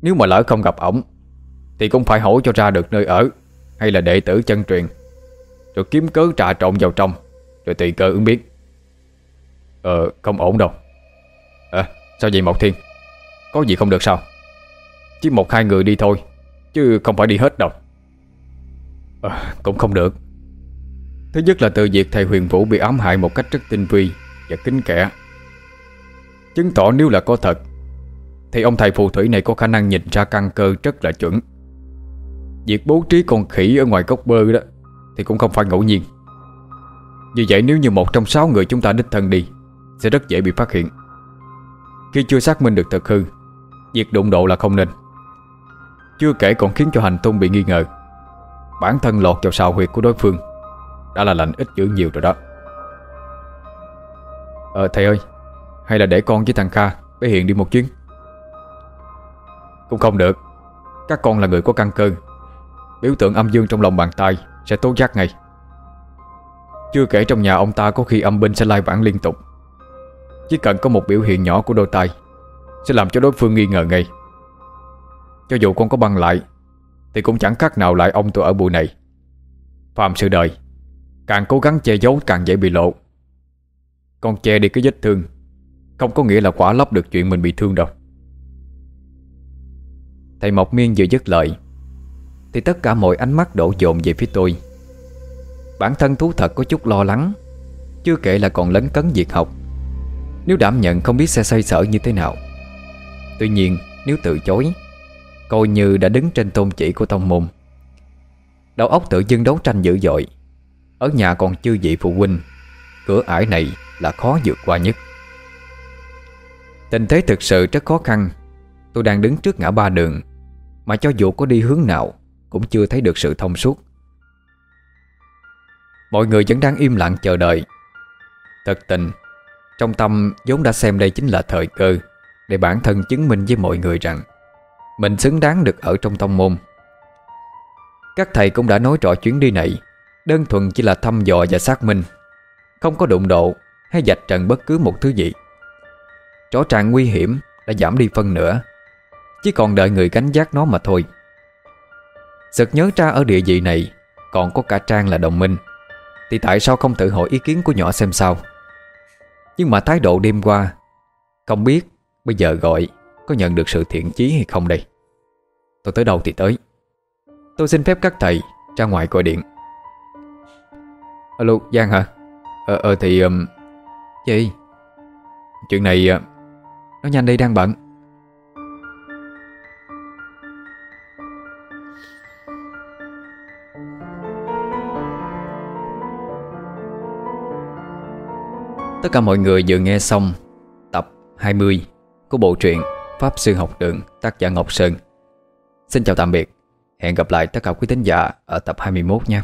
Nếu mà lỡ không gặp ổng, Thì cũng phải hỏi cho ra được nơi ở, Hay là đệ tử chân truyền. Rồi kiếm cớ trà trộn vào trong, Rồi tùy cơ ứng biến. Ờ không ổn đâu. À sao vậy Mộc Thiên? Có gì không được sao? Chỉ một hai người đi thôi Chứ không phải đi hết đâu. À, Cũng không được. Thứ nhất là từ việc thầy huyền vũ bị ám hại một cách rất tinh vi Và kính kẻ Chứng tỏ nếu là có thật Thì ông thầy phù thủy này có khả năng nhìn ra căn cơ rất là chuẩn. Việc bố trí con khỉ ở ngoài góc bơ đó Thì cũng không phải ngẫu nhiên. Như vậy nếu như một trong sáu người chúng ta đích thân đi sẽ rất dễ bị phát hiện. Khi chưa xác minh được thật hư, Việc đụng độ là không nên. Chưa kể còn khiến cho hành tung bị nghi ngờ. Bản thân lọt vào sào huyệt của đối phương, Đã là lành ít dữ nhiều rồi đó. Ờ thầy ơi, Hay là để con với thằng Kha Với Hiện đi một chuyến? Cũng không được. Các con là người có căn cơ. Biểu tượng âm dương trong lòng bàn tay Sẽ tố giác ngay. Chưa kể trong nhà ông ta có khi âm binh sẽ lai vãng liên tục. Chỉ cần có một biểu hiện nhỏ của đôi tay, Sẽ làm cho đối phương nghi ngờ ngay. Cho dù con có băng lại, Thì cũng chẳng khác nào lại ông tôi ở bụi này. Phạm sự đời, Càng cố gắng che giấu càng dễ bị lộ. Con che đi cái vết thương, Không có nghĩa là quả lấp được chuyện mình bị thương đâu. Thầy Mộc Miên vừa dứt lời, Thì tất cả mọi ánh mắt đổ dồn về phía tôi. Bản thân thú thật có chút lo lắng, Chưa kể là còn lấn cấn việc học. Nếu đảm nhận không biết sẽ xoay sở như thế nào. Tuy nhiên, nếu từ chối, Coi như đã đứng trên tôn chỉ của tông môn. Đầu óc tự dưng đấu tranh dữ dội. Ở nhà còn chưa vị phụ huynh, Cửa ải này là khó vượt qua nhất. Tình thế thực sự rất khó khăn. Tôi đang đứng trước ngã ba đường, Mà cho dù có đi hướng nào Cũng chưa thấy được sự thông suốt. Mọi người vẫn đang im lặng chờ đợi. Thật tình trong tâm, vốn đã xem đây chính là thời cơ Để bản thân chứng minh với mọi người rằng Mình xứng đáng được ở trong tông môn. Các thầy cũng đã nói rõ chuyến đi này, Đơn thuần chỉ là thăm dò và xác minh, Không có đụng độ Hay dạch trần bất cứ một thứ gì. Rõ ràng nguy hiểm Đã giảm đi phân nữa Chỉ còn đợi người gánh giác nó mà thôi. Sực nhớ ra ở địa vị này, Còn có cả Trang là đồng minh, Thì tại sao không tự hỏi ý kiến của nhỏ xem sao? Nhưng mà thái độ đêm qua, Không biết bây giờ gọi Có nhận được sự thiện chí hay không đây? Tôi tới đâu thì tới. Tôi xin phép các thầy ra ngoài gọi điện. Alo, Giang hả? Ờ ờ thì um... Gì? Chuyện này uh... Nó nhanh đi đang bận. Tất cả mọi người vừa nghe xong tập 20 của bộ truyện Pháp Sư Học Đường tác giả Ngọc Sơn. Xin chào tạm biệt. Hẹn gặp lại tất cả quý thính giả ở tập 21 nha.